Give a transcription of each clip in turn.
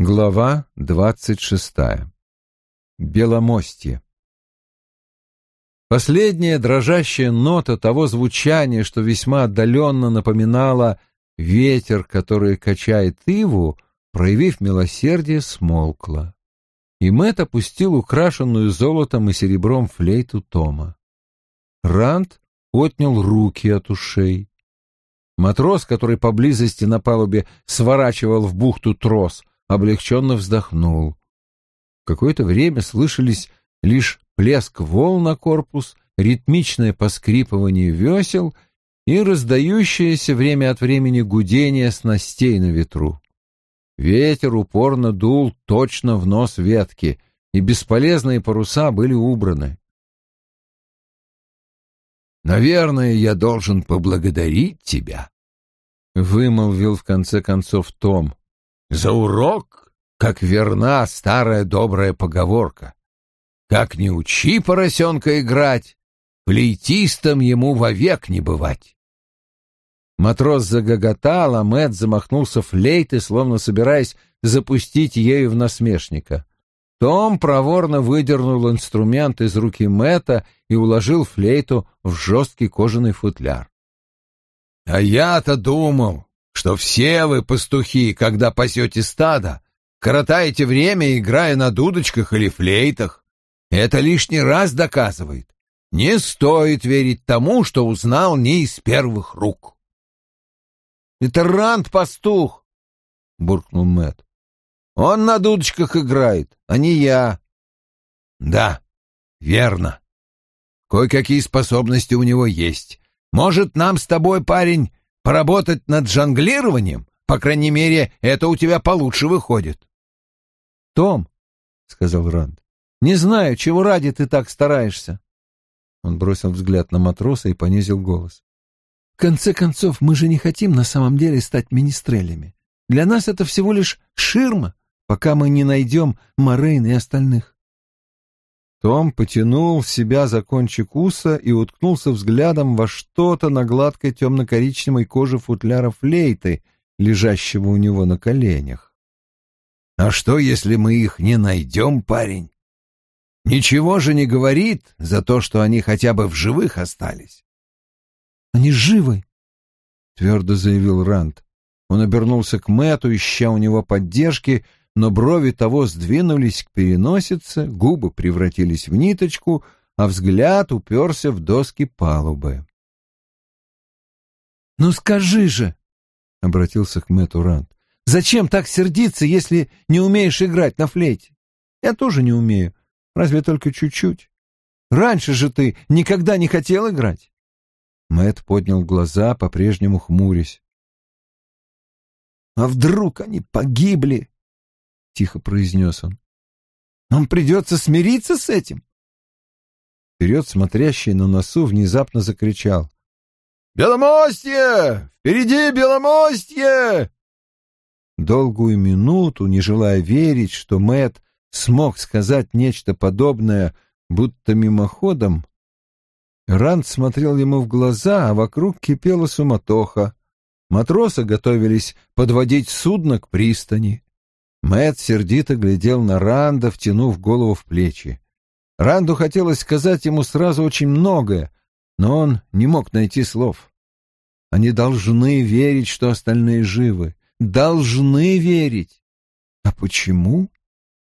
Глава двадцать шестая. Беломостье. Последняя дрожащая нота того звучания, что весьма отдаленно напоминало ветер, который качает иву, проявив милосердие, смолкла. И Мэтт опустил украшенную золотом и серебром флейту Тома. Ранд отнял руки от ушей. Матрос, который поблизости на палубе сворачивал в бухту трос, облегченно вздохнул. Какое-то время слышались лишь плеск волн на корпус, ритмичное поскрипывание весел и раздающееся время от времени гудение снастей на ветру. Ветер упорно дул точно в нос ветки, и бесполезные паруса были убраны. «Наверное, я должен поблагодарить тебя», — вымолвил в конце концов Том за урок, как верна старая добрая поговорка. Как не учи поросенка играть, флейтистом ему вовек не бывать. Матрос загоготал, а Мэтт замахнулся флейтой, словно собираясь запустить ею в насмешника. Том проворно выдернул инструмент из руки Мэтта и уложил флейту в жесткий кожаный футляр. — А я-то думал, что все вы, пастухи, когда пасете стадо, коротаете время, играя на дудочках или флейтах. Это лишний раз доказывает. Не стоит верить тому, что узнал не из первых рук. — Это Ранд пастух, — буркнул Мэт. Он на дудочках играет, а не я. — Да, верно. Кое-какие способности у него есть. Может, нам с тобой, парень, Поработать над жонглированием? По крайней мере, это у тебя получше выходит. — Том, — сказал Ранд, — не знаю, чего ради ты так стараешься. Он бросил взгляд на матроса и понизил голос. — В конце концов, мы же не хотим на самом деле стать министрелями. Для нас это всего лишь ширма, пока мы не найдем Морейн и остальных. Том потянул себя за кончик уса и уткнулся взглядом во что-то на гладкой темно-коричневой коже футляра флейты, лежащего у него на коленях. «А что, если мы их не найдем, парень? Ничего же не говорит за то, что они хотя бы в живых остались». «Они живы», — твердо заявил Ранд. Он обернулся к Мэту, ища у него поддержки, — но брови того сдвинулись к переносице, губы превратились в ниточку, а взгляд уперся в доски палубы. «Ну скажи же!» — обратился к Мэтту Рант. «Зачем так сердиться, если не умеешь играть на флейте? Я тоже не умею, разве только чуть-чуть. Раньше же ты никогда не хотел играть?» Мэт поднял глаза, по-прежнему хмурясь. «А вдруг они погибли?» Тихо произнес он. Нам придется смириться с этим. Вперед смотрящий на носу внезапно закричал. «Беломостье! Впереди Беломостье!» Долгую минуту, не желая верить, что Мэт смог сказать нечто подобное, будто мимоходом, Ранд смотрел ему в глаза, а вокруг кипела суматоха. Матросы готовились подводить судно к пристани. Мэт сердито глядел на Ранда, втянув голову в плечи. Ранду хотелось сказать ему сразу очень многое, но он не мог найти слов. Они должны верить, что остальные живы. Должны верить. А почему?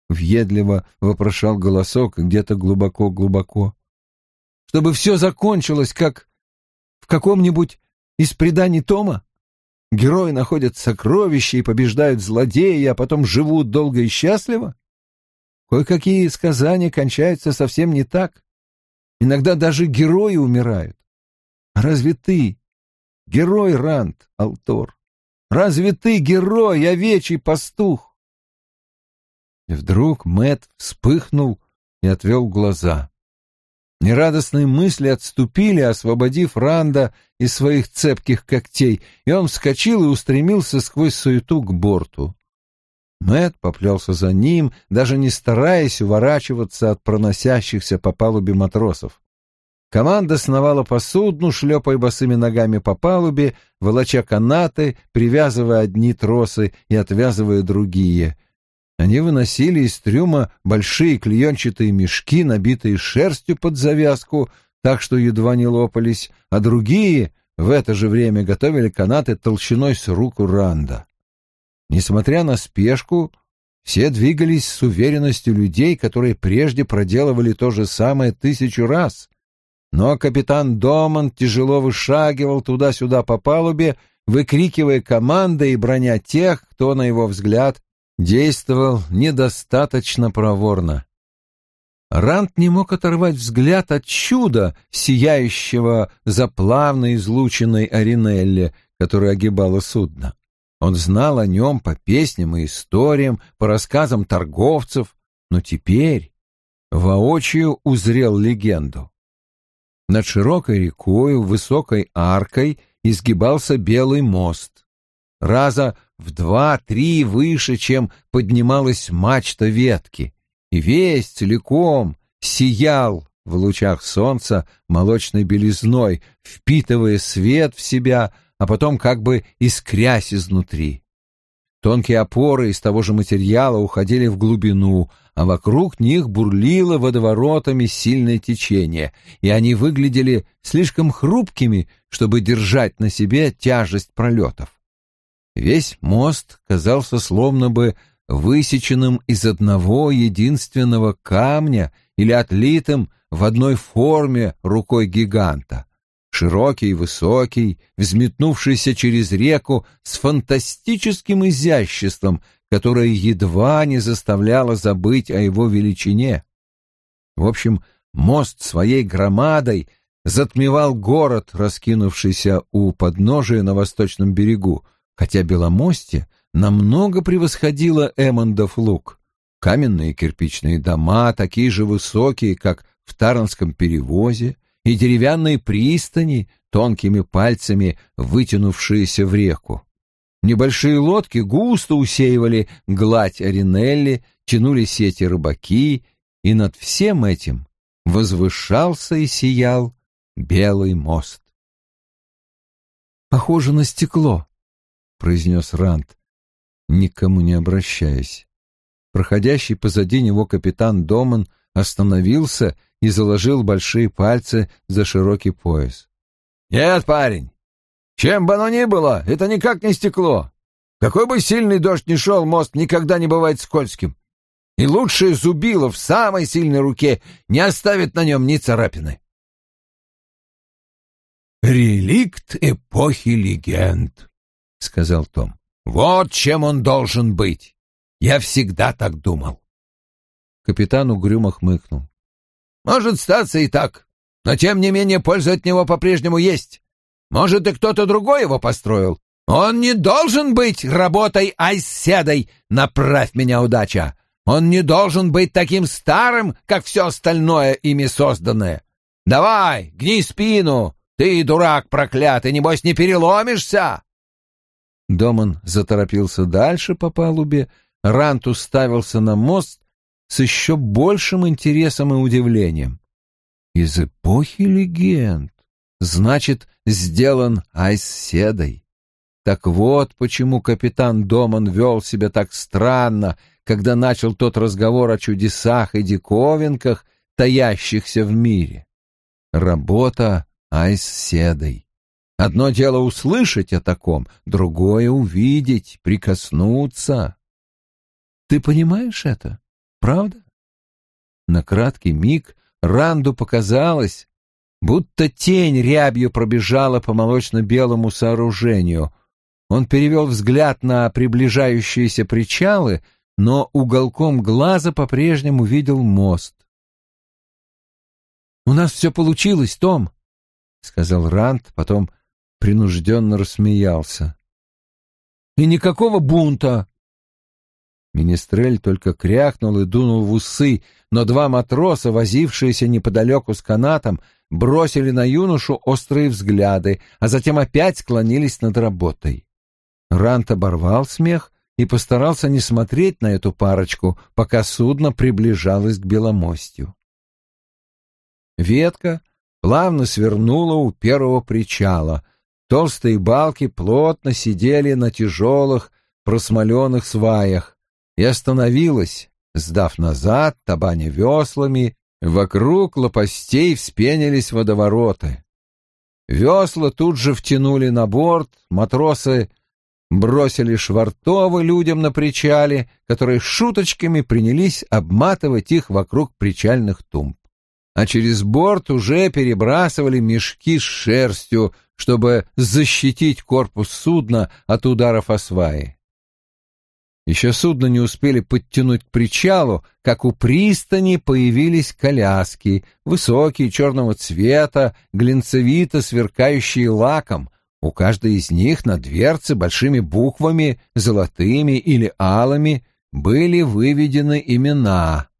Въедливо вопрошал голосок где-то глубоко-глубоко. Чтобы все закончилось, как в каком-нибудь из преданий Тома? Герои находят сокровища и побеждают злодея, а потом живут долго и счастливо? Кое-какие сказания кончаются совсем не так. Иногда даже герои умирают. Разве ты, герой Ранд, Алтор? Разве ты герой, овечий пастух? И вдруг Мэт вспыхнул и отвел глаза. Нерадостные мысли отступили, освободив Ранда из своих цепких когтей, и он вскочил и устремился сквозь суету к борту. Мэт поплелся за ним, даже не стараясь уворачиваться от проносящихся по палубе матросов. Команда сновала по судну, шлепая босыми ногами по палубе, волоча канаты, привязывая одни тросы и отвязывая другие. Они выносили из трюма большие клеенчатые мешки, набитые шерстью под завязку, так что едва не лопались, а другие в это же время готовили канаты толщиной с руку Ранда. Несмотря на спешку, все двигались с уверенностью людей, которые прежде проделывали то же самое тысячу раз. Но капитан Доман тяжело вышагивал туда-сюда по палубе, выкрикивая команды и броня тех, кто, на его взгляд, действовал недостаточно проворно. Рант не мог оторвать взгляд от чуда, сияющего за плавно излученной Аринелле, которая огибала судно. Он знал о нем по песням и историям, по рассказам торговцев, но теперь воочию узрел легенду. Над широкой рекою, высокой аркой изгибался белый мост. Раза в два-три выше, чем поднималась мачта ветки, и весь целиком сиял в лучах солнца молочной белизной, впитывая свет в себя, а потом как бы искрясь изнутри. Тонкие опоры из того же материала уходили в глубину, а вокруг них бурлило водоворотами сильное течение, и они выглядели слишком хрупкими, чтобы держать на себе тяжесть пролетов. Весь мост казался словно бы высеченным из одного единственного камня или отлитым в одной форме рукой гиганта. Широкий высокий, взметнувшийся через реку с фантастическим изяществом, которое едва не заставляло забыть о его величине. В общем, мост своей громадой затмевал город, раскинувшийся у подножия на восточном берегу, хотя Беломосте намного превосходило Эммондов луг. Каменные кирпичные дома, такие же высокие, как в Таранском перевозе, и деревянные пристани, тонкими пальцами вытянувшиеся в реку. Небольшие лодки густо усеивали гладь Аринелли, тянули сети рыбаки, и над всем этим возвышался и сиял белый мост. «Похоже на стекло», — произнес Рант, никому не обращаясь. Проходящий позади него капитан Доман остановился и заложил большие пальцы за широкий пояс. «Нет, парень, чем бы оно ни было, это никак не стекло. Какой бы сильный дождь ни шел, мост никогда не бывает скользким. И лучшее зубило в самой сильной руке не оставит на нем ни царапины». «Реликт эпохи легенд», — сказал Том. «Вот чем он должен быть. Я всегда так думал». Капитан угрюмо хмыкнул. «Может, статься и так, но тем не менее польза от него по-прежнему есть. Может, и кто-то другой его построил. Он не должен быть работой айседой, направь меня, удача. Он не должен быть таким старым, как все остальное ими созданное. Давай, гни спину, ты, дурак проклятый, небось не переломишься!» Доман заторопился дальше по палубе, Рант уставился на мост с еще большим интересом и удивлением. Из эпохи легенд. Значит, сделан Айседой. Так вот почему капитан Доман вел себя так странно, когда начал тот разговор о чудесах и диковинках, таящихся в мире. Работа Айседой. Одно дело услышать о таком, другое — увидеть, прикоснуться. Ты понимаешь это, правда? На краткий миг Ранду показалось, будто тень рябью пробежала по молочно-белому сооружению. Он перевел взгляд на приближающиеся причалы, но уголком глаза по-прежнему видел мост. «У нас все получилось, Том», — сказал Ранд, потом принужденно рассмеялся. «И никакого бунта!» Министрель только крякнул и дунул в усы, но два матроса, возившиеся неподалеку с канатом, бросили на юношу острые взгляды, а затем опять склонились над работой. Рант оборвал смех и постарался не смотреть на эту парочку, пока судно приближалось к Беломостью. Ветка плавно свернула у первого причала — Толстые балки плотно сидели на тяжелых, просмоленных сваях. и остановилась, сдав назад, табаня веслами, вокруг лопастей вспенились водовороты. Весла тут же втянули на борт, матросы бросили швартовы людям на причале, которые шуточками принялись обматывать их вокруг причальных тумб. А через борт уже перебрасывали мешки с шерстью, чтобы защитить корпус судна от ударов о. Еще судно не успели подтянуть к причалу, как у пристани появились коляски, высокие, черного цвета, глинцевито сверкающие лаком. У каждой из них на дверце большими буквами, золотыми или алыми, были выведены имена.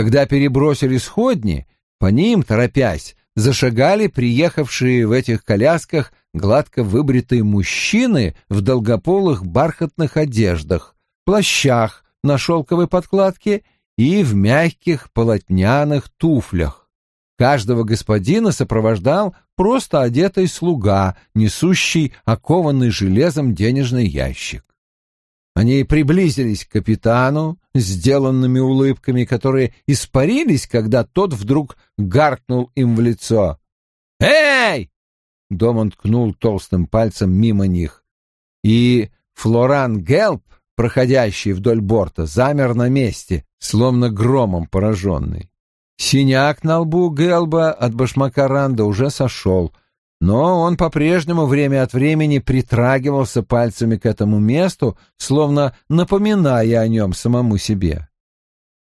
Когда перебросили сходни, по ним, торопясь, зашагали приехавшие в этих колясках гладко выбритые мужчины в долгополых бархатных одеждах, плащах на шелковой подкладке и в мягких полотняных туфлях. Каждого господина сопровождал просто одетый слуга, несущий окованный железом денежный ящик. Они приблизились к капитану, сделанными улыбками, которые испарились, когда тот вдруг гаркнул им в лицо. «Эй!» — Домон ткнул толстым пальцем мимо них. И Флоран Гелп, проходящий вдоль борта, замер на месте, словно громом пораженный. Синяк на лбу Гелба от башмака Ранда уже сошел, но он по-прежнему время от времени притрагивался пальцами к этому месту, словно напоминая о нем самому себе.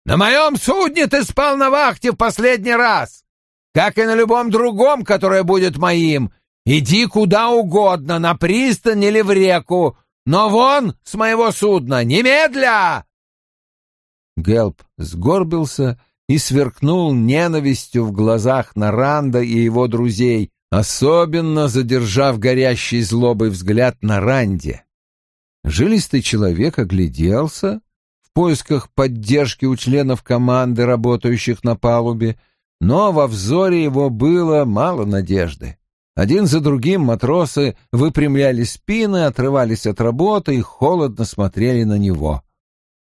«На моем судне ты спал на вахте в последний раз, как и на любом другом, которое будет моим. Иди куда угодно, на пристань или в реку, но вон с моего судна, немедля!» Гелп сгорбился и сверкнул ненавистью в глазах Наранда и его друзей, особенно задержав горящий злобой взгляд на Ранде. Жилистый человек огляделся в поисках поддержки у членов команды, работающих на палубе, но во взоре его было мало надежды. Один за другим матросы выпрямляли спины, отрывались от работы и холодно смотрели на него.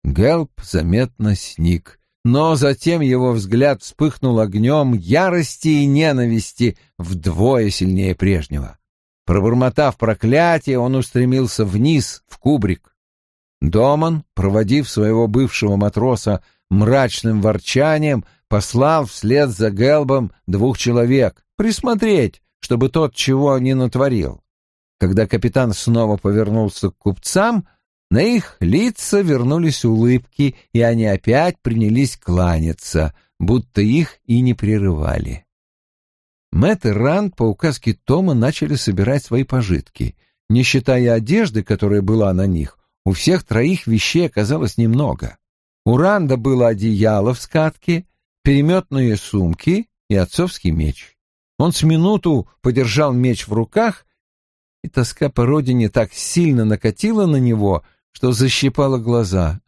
Гелп заметно сник но затем его взгляд вспыхнул огнем ярости и ненависти вдвое сильнее прежнего. Пробормотав проклятие, он устремился вниз, в кубрик. Доман, проводив своего бывшего матроса мрачным ворчанием, послал вслед за Гелбом двух человек присмотреть, чтобы тот чего не натворил. Когда капитан снова повернулся к купцам — на их лица вернулись улыбки, и они опять принялись кланяться, будто их и не прерывали. Мэтт и Ранд по указке Тома начали собирать свои пожитки. Не считая одежды, которая была на них, у всех троих вещей оказалось немного. У Ранда было одеяло в скатке, переметные сумки и отцовский меч. Он с минуту подержал меч в руках, и тоска по родине так сильно накатила на него, что защипало глаза.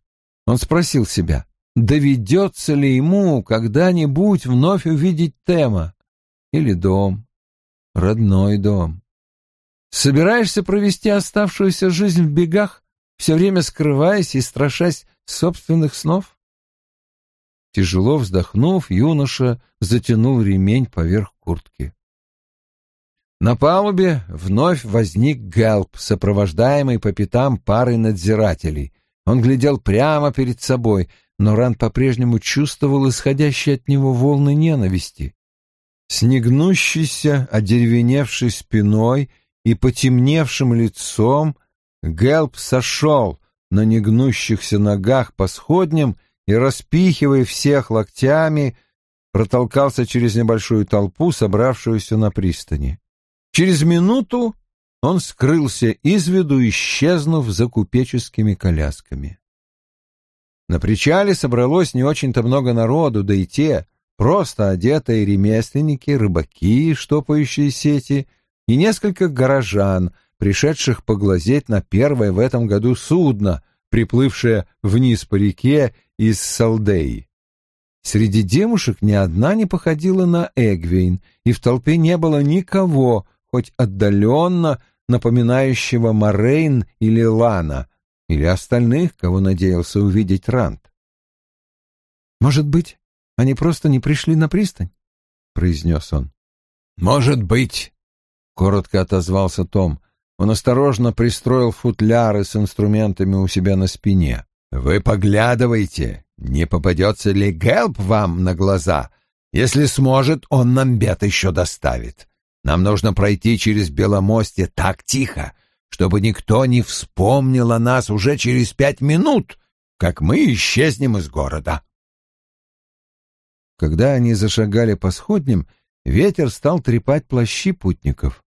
Он спросил себя, доведется ли ему когда-нибудь вновь увидеть Тема или дом, родной дом. Собираешься провести оставшуюся жизнь в бегах, все время скрываясь и страшась собственных снов? Тяжело вздохнув, юноша затянул ремень поверх куртки. На палубе вновь возник Гэлп, сопровождаемый по пятам парой надзирателей. Он глядел прямо перед собой, но Ран по-прежнему чувствовал исходящие от него волны ненависти. С негнущейся, одеревеневшей спиной и потемневшим лицом Гэлп сошел на негнущихся ногах по сходням и, распихивая всех локтями, протолкался через небольшую толпу, собравшуюся на пристани. Через минуту он скрылся из виду, исчезнув за купеческими колясками. На причале собралось не очень-то много народу, да и те, просто одетые ремесленники, рыбаки, штопающие сети, и несколько горожан, пришедших поглазеть на первое в этом году судно, приплывшее вниз по реке из Салдеи. Среди девушек ни одна не походила на Эгвейн, и в толпе не было никого, хоть отдаленно напоминающего Морейн или Лана, или остальных, кого надеялся увидеть Рант. «Может быть, они просто не пришли на пристань?» — произнес он. «Может быть», — коротко отозвался Том. Он осторожно пристроил футляры с инструментами у себя на спине. «Вы поглядывайте, не попадется ли Гелп вам на глаза. Если сможет, он нам бед еще доставит. Нам нужно пройти через Беломостье так тихо, чтобы никто не вспомнил о нас уже через пять минут, как мы исчезнем из города». Когда они зашагали по сходням, ветер стал трепать плащи путников.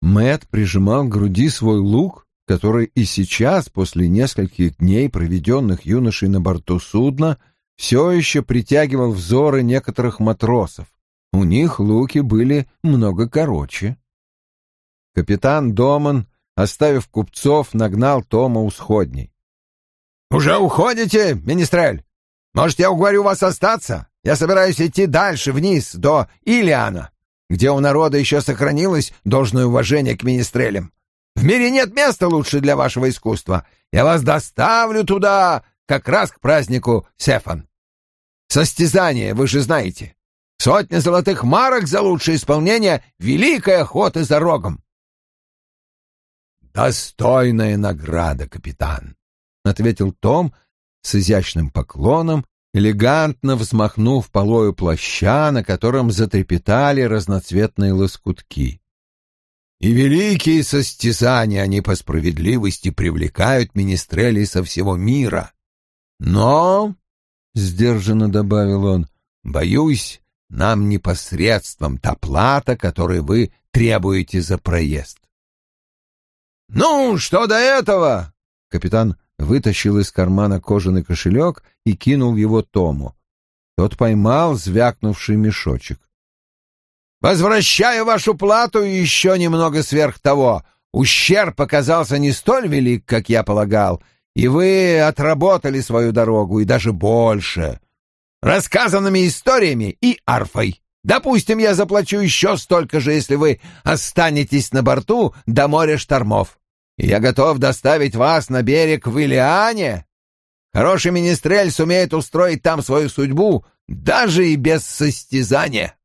Мэт прижимал к груди свой лук, который и сейчас, после нескольких дней, проведенных юношей на борту судна, все еще притягивал взоры некоторых матросов. У них луки были много короче. Капитан Доман, оставив купцов, нагнал Тома у сходней. «Уже уходите, министрель? Может, я уговорю вас остаться? Я собираюсь идти дальше, вниз, до Илиана, где у народа еще сохранилось должное уважение к министрелям. В мире нет места лучше для вашего искусства. Я вас доставлю туда, как раз к празднику Сефан. Состязание, вы же знаете. Сотня золотых марок за лучшее исполнение великой охоты за рогом. «Достойная награда, капитан», — ответил Том с изящным поклоном элегантно взмахнув полою плаща, на котором затрепетали разноцветные лоскутки. И великие состязания они по справедливости привлекают министрелей со всего мира. Но, — сдержанно добавил он, — боюсь, нам непосредством та плата, которую вы требуете за проезд. «Ну, что до этого?» Капитан вытащил из кармана кожаный кошелек и кинул его Тому. Тот поймал звякнувший мешочек. «Возвращаю вашу плату и еще немного сверх того. Ущерб оказался не столь велик, как я полагал, и вы отработали свою дорогу, и даже больше. Рассказанными историями и арфой. Допустим, я заплачу еще столько же, если вы останетесь на борту до моря штормов я готов доставить вас на берег в Илиане. Хороший министрель сумеет устроить там свою судьбу, даже и без состязания.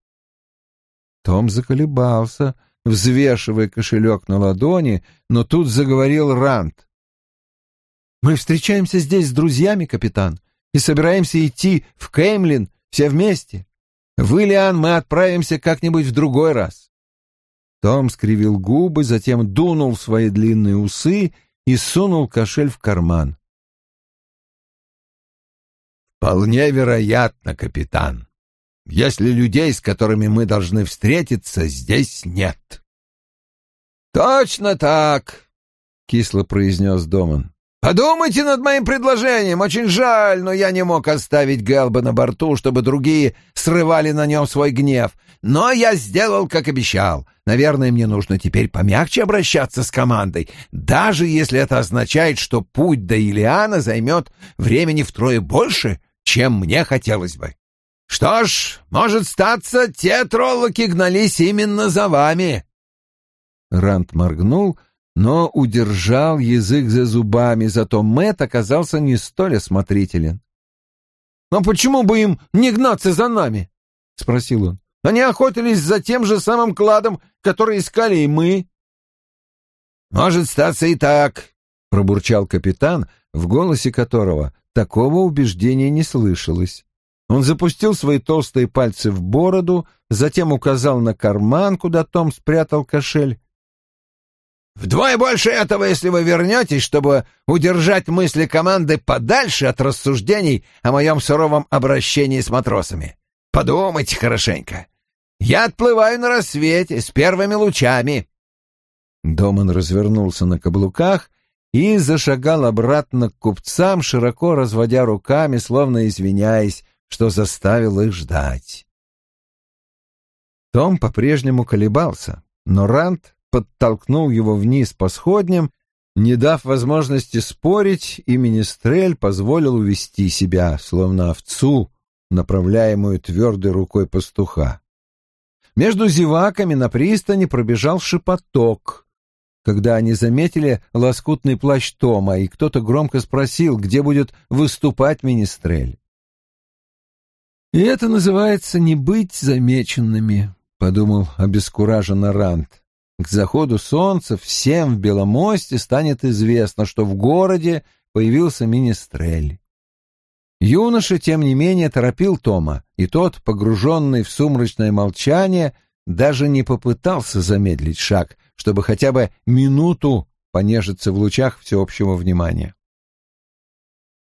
Том заколебался, взвешивая кошелек на ладони, но тут заговорил Рант. «Мы встречаемся здесь с друзьями, капитан, и собираемся идти в Кеймлин все вместе. В Илиан мы отправимся как-нибудь в другой раз. Том скривил губы, затем дунул свои длинные усы и сунул кошель в карман. «Вполне вероятно, капитан. Если людей, с которыми мы должны встретиться, здесь нет». «Точно так», — кисло произнес Доман. Подумайте над моим предложением. Очень жаль, но я не мог оставить Гэлба на борту, чтобы другие срывали на нем свой гнев. Но я сделал, как обещал. Наверное, мне нужно теперь помягче обращаться с командой, даже если это означает, что путь до Илиана займет времени втрое больше, чем мне хотелось бы. Что ж, может статься, те троллоки гнались именно за вами. Рант моргнул но удержал язык за зубами, зато Мэт оказался не столь осмотрителен. «Но почему бы им не гнаться за нами?» — спросил он. «Они охотились за тем же самым кладом, который искали и мы». «Может статься и так», — пробурчал капитан, в голосе которого такого убеждения не слышалось. Он запустил свои толстые пальцы в бороду, затем указал на карман, куда Том спрятал кошель, Вдвое больше этого, если вы вернетесь, чтобы удержать мысли команды подальше от рассуждений о моем суровом обращении с матросами. Подумайте хорошенько. Я отплываю на рассвете с первыми лучами. Доман развернулся на каблуках и зашагал обратно к купцам, широко разводя руками, словно извиняясь, что заставил их ждать. Том по-прежнему колебался, но Рант подтолкнул его вниз по сходням, не дав возможности спорить, и Министрель позволил увести себя, словно овцу, направляемую твердой рукой пастуха. Между зеваками на пристани пробежал шепоток. когда они заметили лоскутный плащ Тома, и кто-то громко спросил, где будет выступать Министрель. «И это называется не быть замеченными», — подумал обескураженно Рант. «К заходу солнца всем в Беломосте станет известно, что в городе появился Министрель». Юноша, тем не менее, торопил Тома, и тот, погруженный в сумрачное молчание, даже не попытался замедлить шаг, чтобы хотя бы минуту понежиться в лучах всеобщего внимания.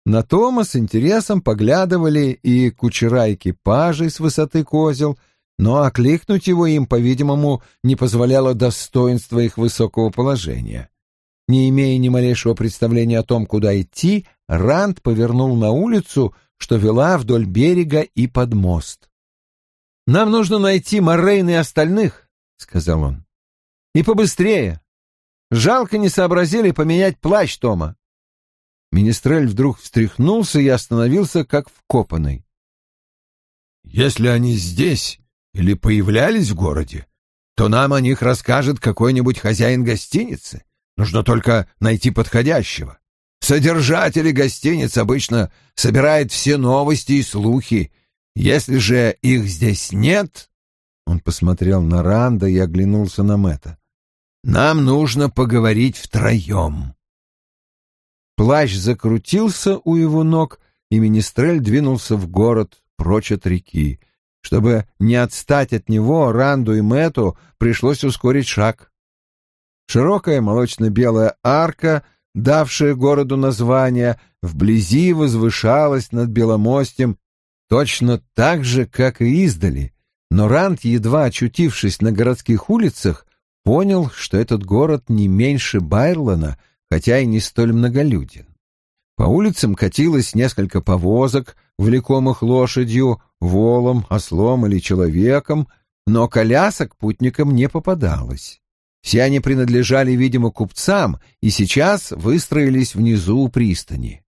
На Тома с интересом поглядывали и кучера экипажей с высоты козел, но окликнуть его им, по-видимому, не позволяло достоинство их высокого положения. Не имея ни малейшего представления о том, куда идти, Ранд повернул на улицу, что вела вдоль берега и под мост. «Нам нужно найти Моррейн и остальных», — сказал он. «И побыстрее. Жалко не сообразили поменять плащ Тома». Министрель вдруг встряхнулся и остановился, как вкопанный. «Если они здесь или появлялись в городе, то нам о них расскажет какой-нибудь хозяин гостиницы. Нужно только найти подходящего. Содержатели гостиниц обычно собирают все новости и слухи. Если же их здесь нет...» Он посмотрел на Ранда и оглянулся на Мэтта. «Нам нужно поговорить втроем». Плащ закрутился у его ног, и Министрель двинулся в город прочь от реки. Чтобы не отстать от него, Ранду и Мэту пришлось ускорить шаг. Широкая молочно-белая арка — давшее городу название, вблизи возвышалась над Беломостем точно так же, как и издали, но Ранд, едва очутившись на городских улицах, понял, что этот город не меньше Байрлана, хотя и не столь многолюден. По улицам катилось несколько повозок, влекомых лошадью, волом, ослом или человеком, но колясок путникам не попадалось. Все они принадлежали, видимо, купцам и сейчас выстроились внизу у пристани.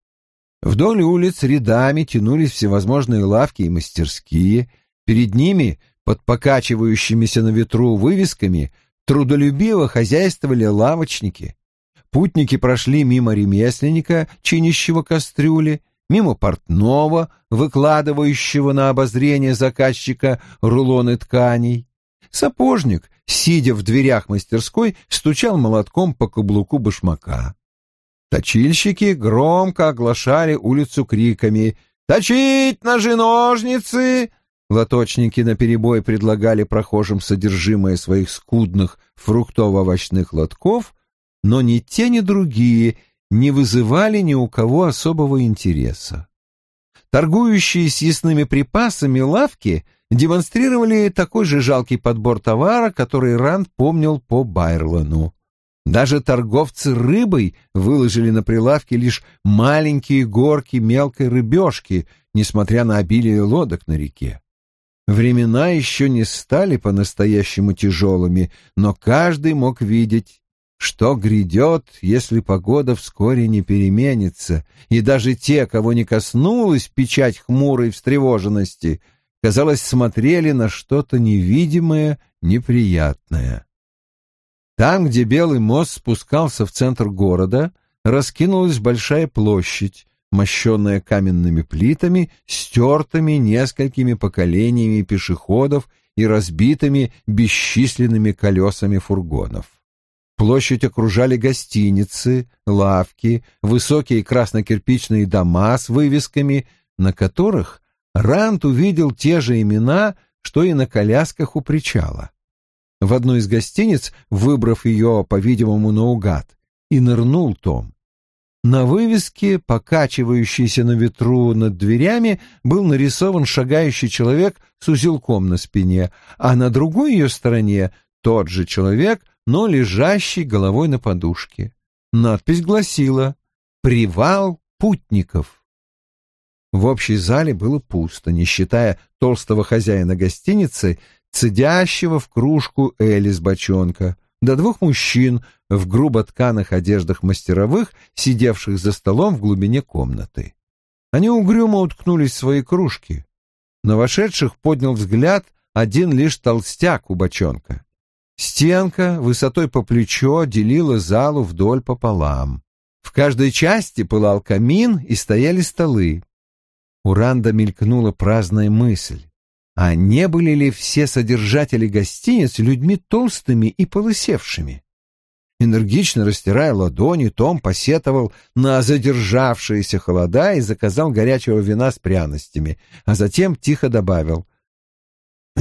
Вдоль улиц рядами тянулись всевозможные лавки и мастерские. Перед ними, под покачивающимися на ветру вывесками, трудолюбиво хозяйствовали лавочники. Путники прошли мимо ремесленника, чинящего кастрюли, мимо портного, выкладывающего на обозрение заказчика рулоны тканей. Сапожник, сидя в дверях мастерской, стучал молотком по каблуку башмака. Точильщики громко оглашали улицу криками «Точить ножи-ножницы!» Лоточники наперебой предлагали прохожим содержимое своих скудных фруктово-овощных лотков, но ни те, ни другие не вызывали ни у кого особого интереса. Торгующие съестными припасами лавки — демонстрировали такой же жалкий подбор товара, который Ранд помнил по Байрлану. Даже торговцы рыбой выложили на прилавке лишь маленькие горки мелкой рыбешки, несмотря на обилие лодок на реке. Времена еще не стали по-настоящему тяжелыми, но каждый мог видеть, что грядет, если погода вскоре не переменится, и даже те, кого не коснулась печать хмурой встревоженности — казалось, смотрели на что-то невидимое, неприятное. Там, где Белый мост спускался в центр города, раскинулась большая площадь, мощенная каменными плитами, стертыми несколькими поколениями пешеходов и разбитыми бесчисленными колесами фургонов. Площадь окружали гостиницы, лавки, высокие краснокирпичные дома с вывесками, на которых Рант увидел те же имена, что и на колясках у причала. В одну из гостиниц, выбрав ее, по-видимому, наугад, и нырнул Том. На вывеске, покачивающейся на ветру над дверями, был нарисован шагающий человек с узелком на спине, а на другой ее стороне тот же человек, но лежащий головой на подушке. Надпись гласила «Привал путников». В общей зале было пусто, не считая толстого хозяина гостиницы, цедящего в кружку Элис бочонка, до двух мужчин в грубо тканых одеждах мастеровых, сидевших за столом в глубине комнаты. Они угрюмо уткнулись в свои кружки. На вошедших поднял взгляд один лишь толстяк у бочонка. Стенка высотой по плечо делила залу вдоль пополам. В каждой части пылал камин и стояли столы. У Ранда мелькнула праздная мысль. А не были ли все содержатели гостиниц людьми толстыми и полысевшими? Энергично растирая ладони, Том посетовал на задержавшиеся холода и заказал горячего вина с пряностями, а затем тихо добавил.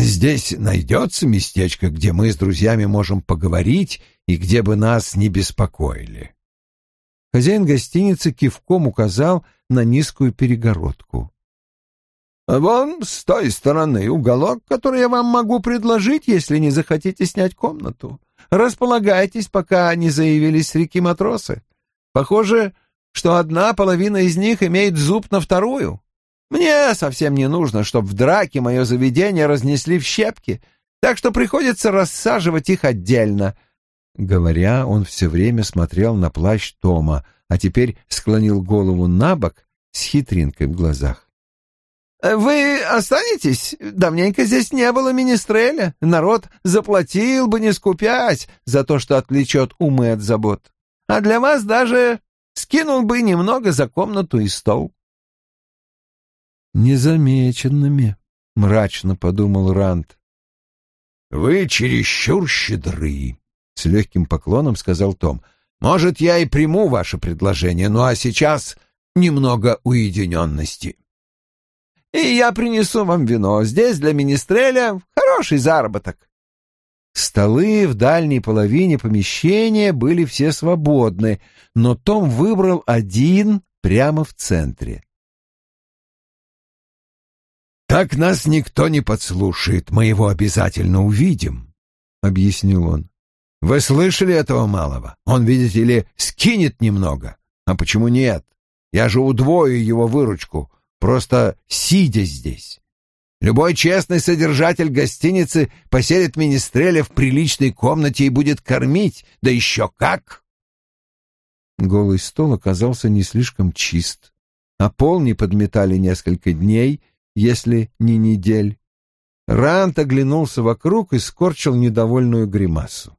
«Здесь найдется местечко, где мы с друзьями можем поговорить и где бы нас не беспокоили». Хозяин гостиницы кивком указал на низкую перегородку. «Вон с той стороны уголок, который я вам могу предложить, если не захотите снять комнату. Располагайтесь, пока не заявились реки матросы. Похоже, что одна половина из них имеет зуб на вторую. Мне совсем не нужно, чтобы в драке мое заведение разнесли в щепки, так что приходится рассаживать их отдельно». Говоря, он все время смотрел на плащ Тома, а теперь склонил голову на бок с хитринкой в глазах. «Вы останетесь? Давненько здесь не было министреля. Народ заплатил бы, не скупясь, за то, что отвлечет умы от забот. А для вас даже скинул бы немного за комнату и стол». «Незамеченными», — мрачно подумал Ранд. «Вы чересчур щедры», — с легким поклоном сказал Том. «Может, я и приму ваше предложение, ну а сейчас немного уединенности» и я принесу вам вино. Здесь для министреля хороший заработок». Столы в дальней половине помещения были все свободны, но Том выбрал один прямо в центре. «Так нас никто не подслушает, мы его обязательно увидим», — объяснил он. «Вы слышали этого малого? Он, видите ли, скинет немного. А почему нет? Я же удвою его выручку просто сидя здесь. Любой честный содержатель гостиницы поселит Министреля в приличной комнате и будет кормить, да еще как!» Голый стол оказался не слишком чист, а пол не подметали несколько дней, если не недель. Рант оглянулся вокруг и скорчил недовольную гримасу.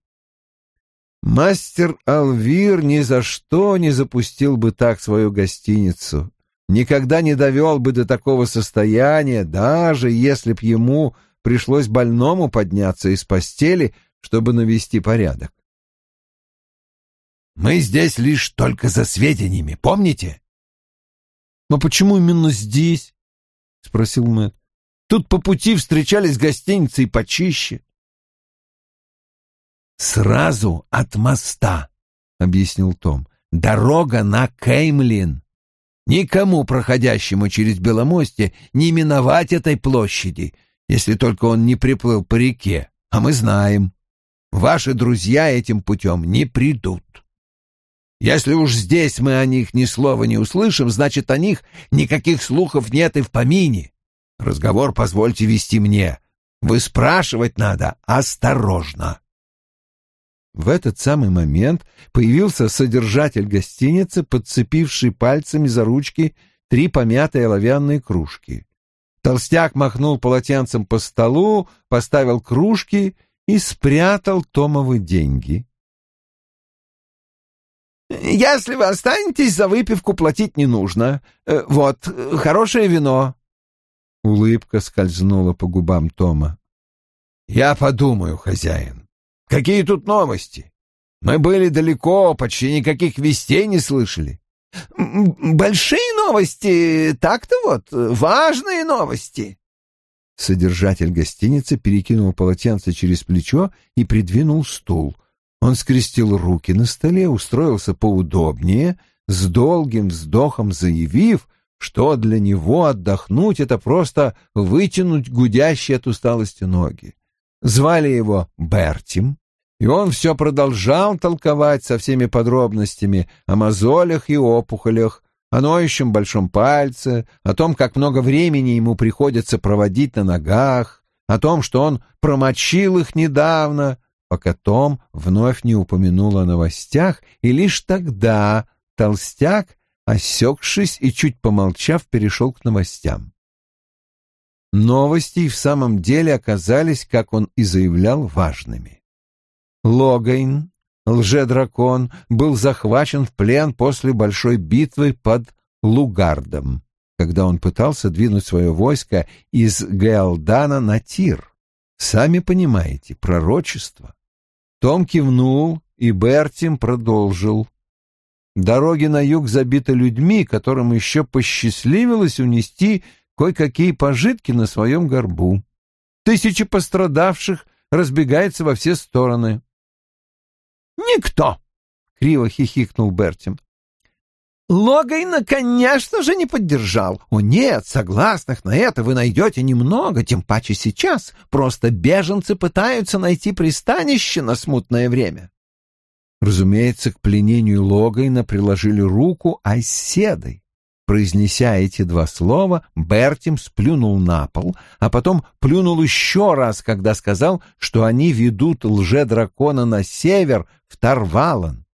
Мастер Алвир ни за что не запустил бы так свою гостиницу, никогда не довел бы до такого состояния, даже если б ему пришлось больному подняться из постели, чтобы навести порядок. «Мы здесь лишь только за сведениями, помните?» «Но почему именно здесь?» — спросил Мэтт. «Тут по пути встречались гостиницы и почище». «Сразу от моста», — объяснил Том. «Дорога на Кеймлин. Никому, проходящему через Беломосте, не миновать этой площади, если только он не приплыл по реке, а мы знаем. Ваши друзья этим путем не придут. Если уж здесь мы о них ни слова не услышим, значит, о них никаких слухов нет и в помине. Разговор позвольте вести мне. Вы спрашивать надо осторожно. В этот самый момент появился содержатель гостиницы, подцепивший пальцами за ручки три помятые оловянные кружки. Толстяк махнул полотенцем по столу, поставил кружки и спрятал Томовы деньги. «Если вы останетесь, за выпивку платить не нужно. Э, вот, хорошее вино». Улыбка скользнула по губам Тома. «Я подумаю, хозяин». Какие тут новости? Мы были далеко, почти никаких вестей не слышали. Большие новости, так-то вот, важные новости. Содержатель гостиницы перекинул полотенце через плечо и придвинул стул. Он скрестил руки на столе, устроился поудобнее, с долгим вздохом заявив, что для него отдохнуть — это просто вытянуть гудящие от усталости ноги. Звали его Бертим, и он все продолжал толковать со всеми подробностями о мозолях и опухолях, о ноющем большом пальце, о том, как много времени ему приходится проводить на ногах, о том, что он промочил их недавно, пока Том вновь не упомянул о новостях, и лишь тогда толстяк, осекшись и чуть помолчав, перешел к новостям. Новости в самом деле оказались, как он и заявлял, важными. Логайн, лже-дракон, был захвачен в плен после большой битвы под Лугардом, когда он пытался двинуть свое войско из Гаалдана на Тир. Сами понимаете, пророчество. Том кивнул, и Бертим продолжил. Дороги на юг забиты людьми, которым еще посчастливилось унести кое-какие пожитки на своем горбу. Тысячи пострадавших разбегаются во все стороны. «Никто!» — криво хихикнул Бертим. Логайна, конечно же, не поддержал. О нет, согласных на это вы найдете немного, тем паче сейчас. Просто беженцы пытаются найти пристанище на смутное время. Разумеется, к пленению Логайна приложили руку Айседой. Произнеся эти два слова, Бертим сплюнул на пол, а потом плюнул еще раз, когда сказал, что они ведут лже-дракона на север, в Тарвалан.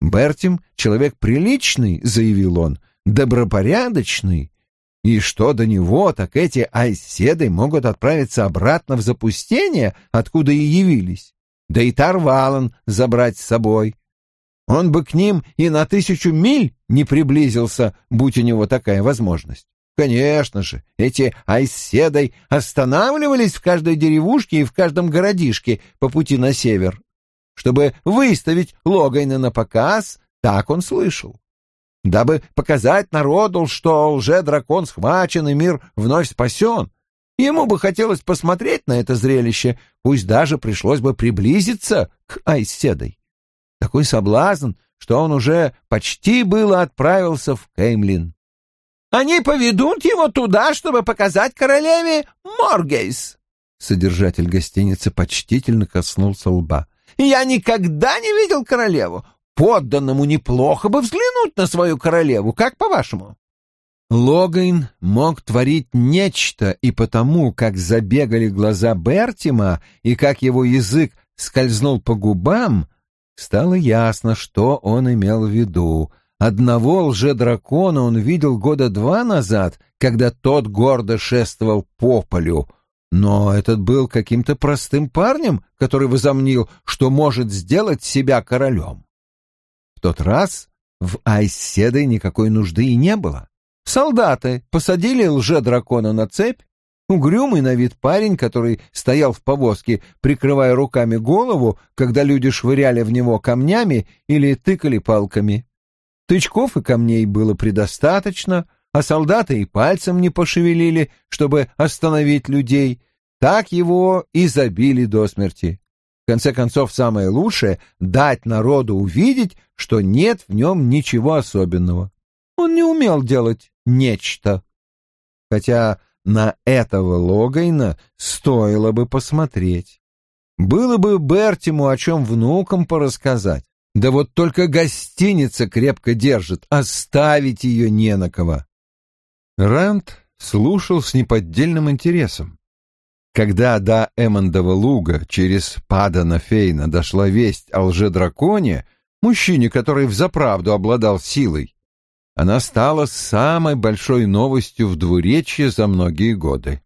Бертим — человек приличный, — заявил он, — добропорядочный. И что до него, так эти айседы могут отправиться обратно в запустение, откуда и явились. Да и Тарвалан забрать с собой. Он бы к ним и на тысячу миль не приблизился, будь у него такая возможность. Конечно же, эти айседой останавливались в каждой деревушке и в каждом городишке по пути на север чтобы выставить Логайна на показ, так он слышал. Дабы показать народу, что лже-дракон схвачен и мир вновь спасен. Ему бы хотелось посмотреть на это зрелище, пусть даже пришлось бы приблизиться к Айседой. Такой соблазн, что он уже почти было отправился в Кеймлин. «Они поведут его туда, чтобы показать королеве Моргейс!» Содержатель гостиницы почтительно коснулся лба. Я никогда не видел королеву. Подданному неплохо бы взглянуть на свою королеву, как по-вашему?» Логайн мог творить нечто, и потому, как забегали глаза Бертима и как его язык скользнул по губам, стало ясно, что он имел в виду. Одного лже-дракона он видел года два назад, когда тот гордо шествовал по полю — но этот был каким-то простым парнем, который возомнил, что может сделать себя королем. В тот раз в Айседе никакой нужды и не было. Солдаты посадили лже-дракона на цепь, угрюмый на вид парень, который стоял в повозке, прикрывая руками голову, когда люди швыряли в него камнями или тыкали палками. Тычков и камней было предостаточно — а солдаты и пальцем не пошевелили, чтобы остановить людей. Так его и забили до смерти. В конце концов, самое лучшее — дать народу увидеть, что нет в нем ничего особенного. Он не умел делать нечто. Хотя на этого Логайна стоило бы посмотреть. Было бы Бертиму о чем внукам порассказать. Да вот только гостиница крепко держит, оставить ее не на кого. Рэнд слушал с неподдельным интересом. Когда до Эммондова луга через Падана Фейна дошла весть о лже-драконе, мужчине, который взаправду обладал силой, она стала самой большой новостью в двуречье за многие годы.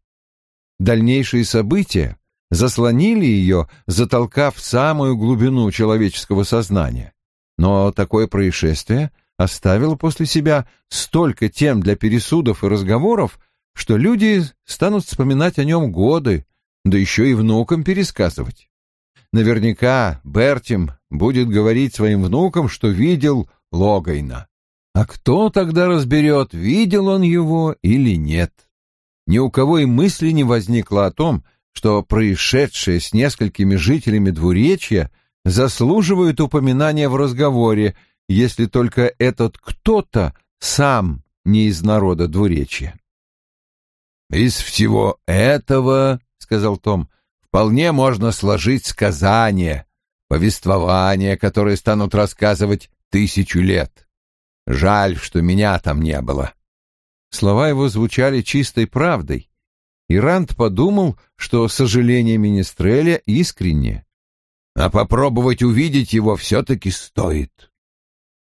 Дальнейшие события заслонили ее, затолкав в самую глубину человеческого сознания. Но такое происшествие — оставил после себя столько тем для пересудов и разговоров, что люди станут вспоминать о нем годы, да еще и внукам пересказывать. Наверняка Бертим будет говорить своим внукам, что видел Логайна. А кто тогда разберет, видел он его или нет? Ни у кого и мысли не возникло о том, что происшедшее с несколькими жителями двуречья заслуживает упоминания в разговоре, если только этот кто-то сам не из народа двуречья. «Из всего этого, — сказал Том, — вполне можно сложить сказания, повествования, которые станут рассказывать тысячу лет. Жаль, что меня там не было». Слова его звучали чистой правдой, и Ранд подумал, что сожаление Министреля искренне. А попробовать увидеть его все-таки стоит.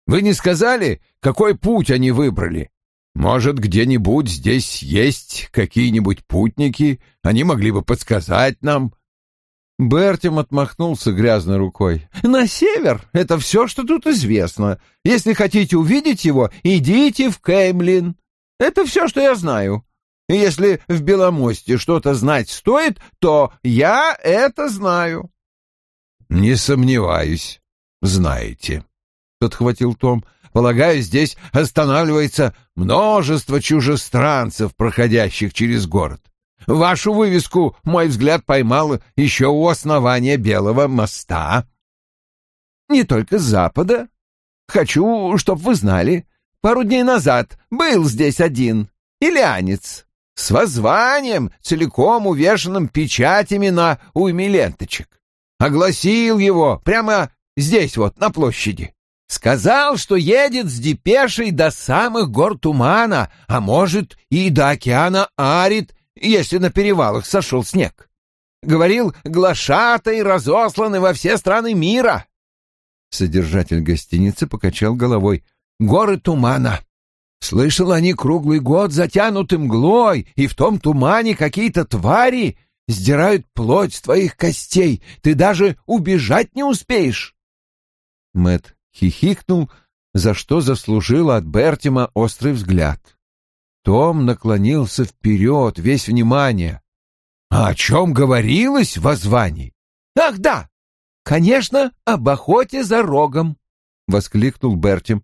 Вы не сказали, какой путь они выбрали? Может, где-нибудь здесь есть какие-нибудь путники? Они могли бы подсказать нам. Бертим отмахнулся грязной рукой. «На север. Это все, что тут известно. Если хотите увидеть его, идите в Кеймлин. Это все, что я знаю. И если в Беломосте что-то знать стоит, то я это знаю». «Не сомневаюсь, знаете», — подхватил Том. «Полагаю, здесь останавливается множество чужестранцев, проходящих через город. Вашу вывеску, мой взгляд, поймал еще у основания Белого моста. Не только с запада. Хочу, чтоб вы знали. Пару дней назад был здесь один, илянец, с воззванием, целиком увешанным печатями на уйме ленточек. Огласил его прямо здесь вот, на площади. Сказал, что едет с депешей до самых гор тумана, а может и до океана Арит если на перевалах сошел снег. Говорил, глашатай разосланы во все страны мира. Содержатель гостиницы покачал головой. Горы тумана. Слышал, они круглый год затянуты мглой, и в том тумане какие-то твари сдирают плоть с твоих костей. Ты даже убежать не успеешь. Мэт хихикнул, за что заслужил от Бертима острый взгляд. Том наклонился вперед, весь внимание. А о чем говорилось в воззвании? Ах, да! Конечно, об охоте за рогом, — воскликнул Бертим.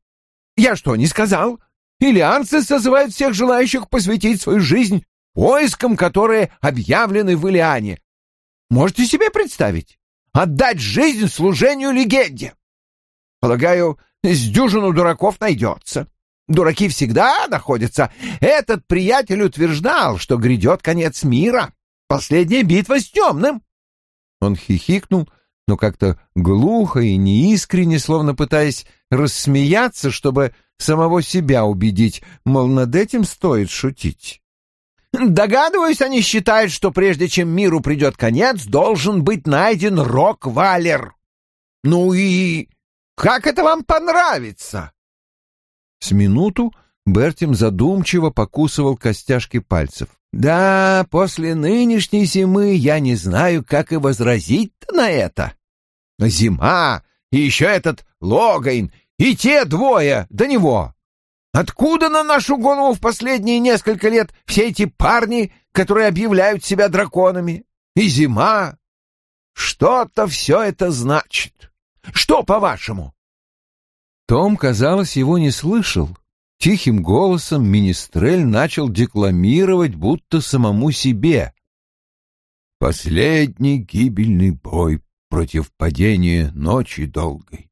Я что, не сказал? Илианцы созывают всех желающих посвятить свою жизнь поискам, которые объявлены в Илиане. Можете себе представить? Отдать жизнь служению легенде. Полагаю, с дюжину дураков найдется. Дураки всегда находятся. Этот приятель утверждал, что грядет конец мира. Последняя битва с темным. Он хихикнул, но как-то глухо и неискренне, словно пытаясь рассмеяться, чтобы самого себя убедить, мол, над этим стоит шутить. Догадываюсь, они считают, что прежде чем миру придет конец, должен быть найден Рок-Валер. Ну и как это вам понравится? С минуту Бертим задумчиво покусывал костяшки пальцев. «Да, после нынешней зимы я не знаю, как и возразить-то на это. Зима, и еще этот Логайн, и те двое до него. Откуда на нашу голову в последние несколько лет все эти парни, которые объявляют себя драконами? И зима? Что-то все это значит. Что, по-вашему?» Том, казалось, его не слышал. Тихим голосом Министрель начал декламировать, будто самому себе. «Последний гибельный бой против падения ночи долгой.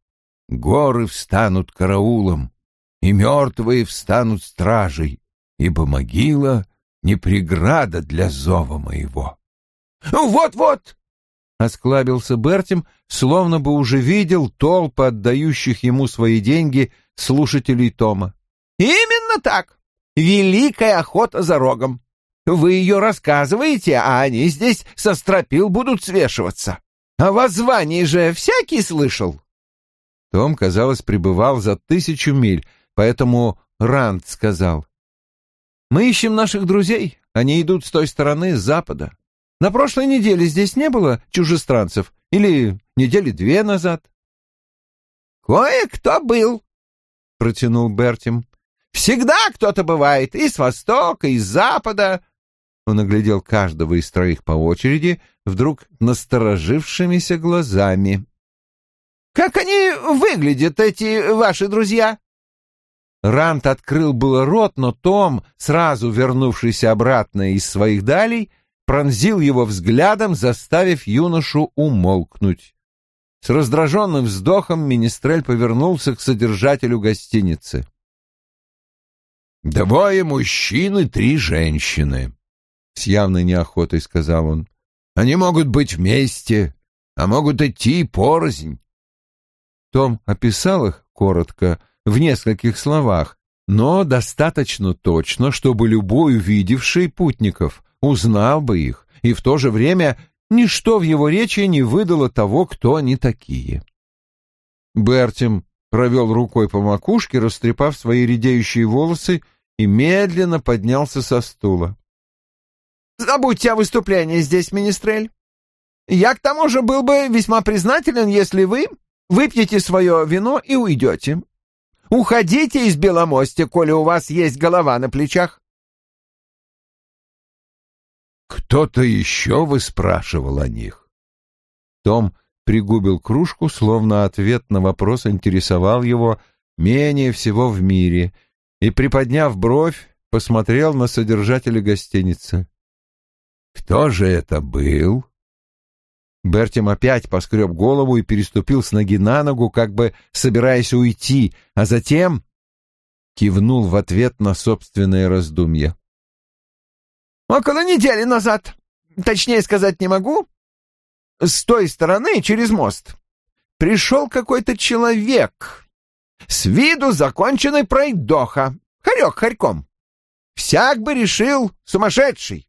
Горы встанут караулом, и мертвые встанут стражей, ибо могила не преграда для зова моего». «Вот-вот!» — осклабился Бертим, словно бы уже видел толпы отдающих ему свои деньги слушателей Тома. «Именно так! Великая охота за рогом! Вы ее рассказываете, а они здесь со стропил будут свешиваться. А воззвании же всякий слышал!» Том, казалось, пребывал за тысячу миль, поэтому Ранд сказал. «Мы ищем наших друзей, они идут с той стороны, с запада. На прошлой неделе здесь не было чужестранцев? Или недели две назад?» «Кое-кто был», — протянул Бертим. «Всегда кто-то бывает, и с востока, и с запада». Он оглядел каждого из троих по очереди, вдруг насторожившимися глазами. «Как они выглядят, эти ваши друзья?» Рант открыл было рот, но Том, сразу вернувшийся обратно из своих далей, пронзил его взглядом, заставив юношу умолкнуть. С раздраженным вздохом Министрель повернулся к содержателю гостиницы. «Двое мужчин и три женщины», — с явной неохотой сказал он. «Они могут быть вместе, а могут идти порознь». Том описал их коротко, в нескольких словах, но достаточно точно, чтобы любой увидевший путников узнал бы их, и в то же время ничто в его речи не выдало того, кто они такие. Бертим провел рукой по макушке, растрепав свои редеющие волосы, и медленно поднялся со стула. «Забудьте о выступлении здесь, Министрель. Я к тому же был бы весьма признателен, если вы выпьете свое вино и уйдете. Уходите из Беломостя, коли у вас есть голова на плечах. Кто-то еще выспрашивал о них. Том пригубил кружку, словно ответ на вопрос интересовал его менее всего в мире, и, приподняв бровь, посмотрел на содержателя гостиницы. «Кто же это был?» Бертим опять поскреб голову и переступил с ноги на ногу, как бы собираясь уйти, а затем кивнул в ответ на собственное раздумье. «Около недели назад, точнее сказать не могу, с той стороны, через мост, пришел какой-то человек, с виду законченный пройдоха, хорек хорьком. Всяк бы решил сумасшедший.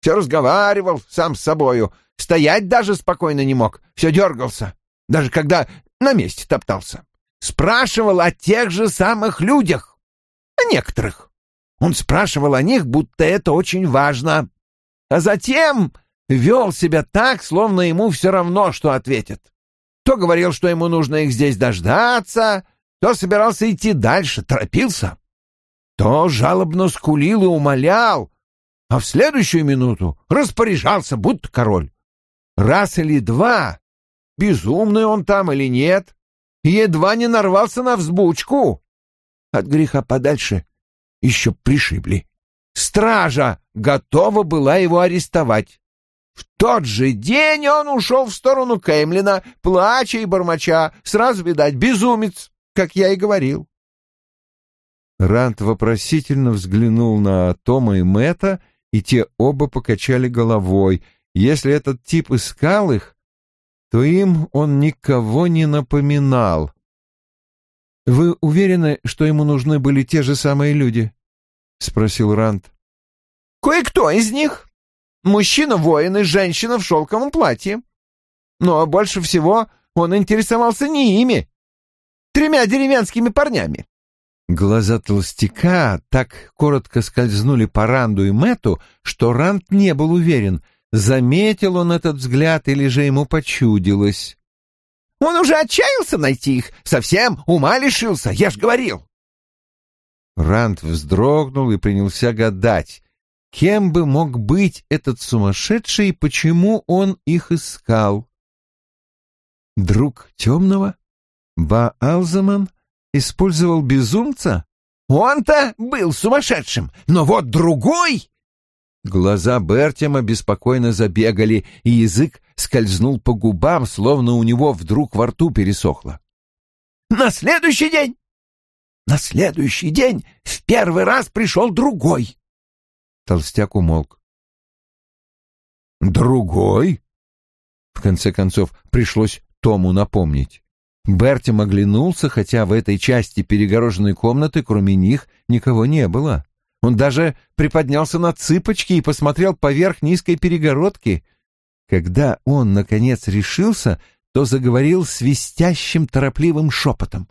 Все разговаривал сам с собою, стоять даже спокойно не мог, все дергался, даже когда на месте топтался. Спрашивал о тех же самых людях, о некоторых. Он спрашивал о них, будто это очень важно. А затем вел себя так, словно ему все равно, что ответят. То говорил, что ему нужно их здесь дождаться, то собирался идти дальше, торопился, то жалобно скулил и умолял, а в следующую минуту распоряжался, будто король. Раз или два, безумный он там или нет, едва не нарвался на взбучку. От греха подальше еще пришибли. Стража готова была его арестовать. В тот же день он ушел в сторону Кеймлина, плача и бормоча, сразу, видать, безумец, как я и говорил. Рант вопросительно взглянул на Тома и Мэтта, и те оба покачали головой. Если этот тип искал их, то им он никого не напоминал. «Вы уверены, что ему нужны были те же самые люди?» — спросил Рант. «Кое-кто из них. Мужчина-воин и женщина в шелковом платье. Но больше всего он интересовался не ими, тремя деревенскими парнями. Глаза толстяка так коротко скользнули по Ранду и Мэту, что Ранд не был уверен, заметил он этот взгляд или же ему почудилось. «Он уже отчаялся найти их, совсем ума лишился, я ж говорил!» Ранд вздрогнул и принялся гадать, Кем бы мог быть этот сумасшедший и почему он их искал? Друг темного? Баалзаман использовал безумца? Он-то был сумасшедшим, но вот другой... Глаза Бертима беспокойно забегали, и язык скользнул по губам, словно у него вдруг во рту пересохло. На следующий день... На следующий день в первый раз пришел другой. Толстяк умолк. «Другой?» В конце концов, пришлось Тому напомнить. Бертим оглянулся, хотя в этой части перегороженной комнаты, кроме них, никого не было. Он даже приподнялся на цыпочки и посмотрел поверх низкой перегородки. Когда он, наконец, решился, то заговорил свистящим торопливым шепотом.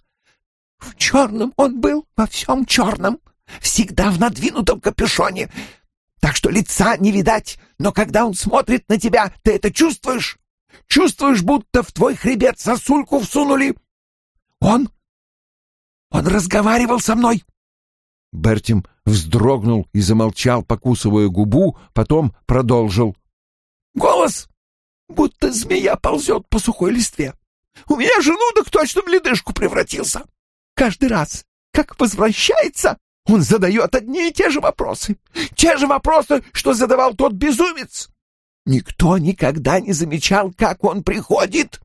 «В черном он был, во всем черном, всегда в надвинутом капюшоне, так что лица не видать, но когда он смотрит на тебя, ты это чувствуешь? Чувствуешь, будто в твой хребет сосульку всунули? Он... он разговаривал со мной. Бертим вздрогнул и замолчал, покусывая губу, потом продолжил. Голос, будто змея ползет по сухой листве. У меня желудок точно в ледышку превратился. Каждый раз, как возвращается, он задает одни и те же вопросы. Те же вопросы, что задавал тот безумец. Никто никогда не замечал, как он приходит.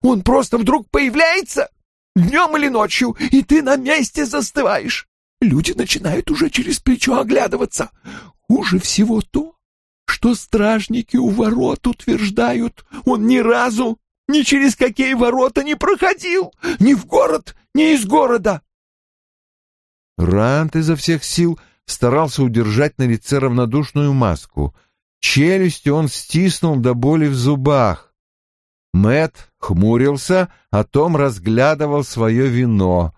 Он просто вдруг появляется, днем или ночью, и ты на месте застываешь. Люди начинают уже через плечо оглядываться. Хуже всего то, что стражники у ворот утверждают, он ни разу ни через какие ворота не проходил, ни в город, ни из города. Рант изо всех сил старался удержать на лице равнодушную маску. Челюстью он стиснул до боли в зубах. Мэт хмурился, а Том разглядывал свое вино.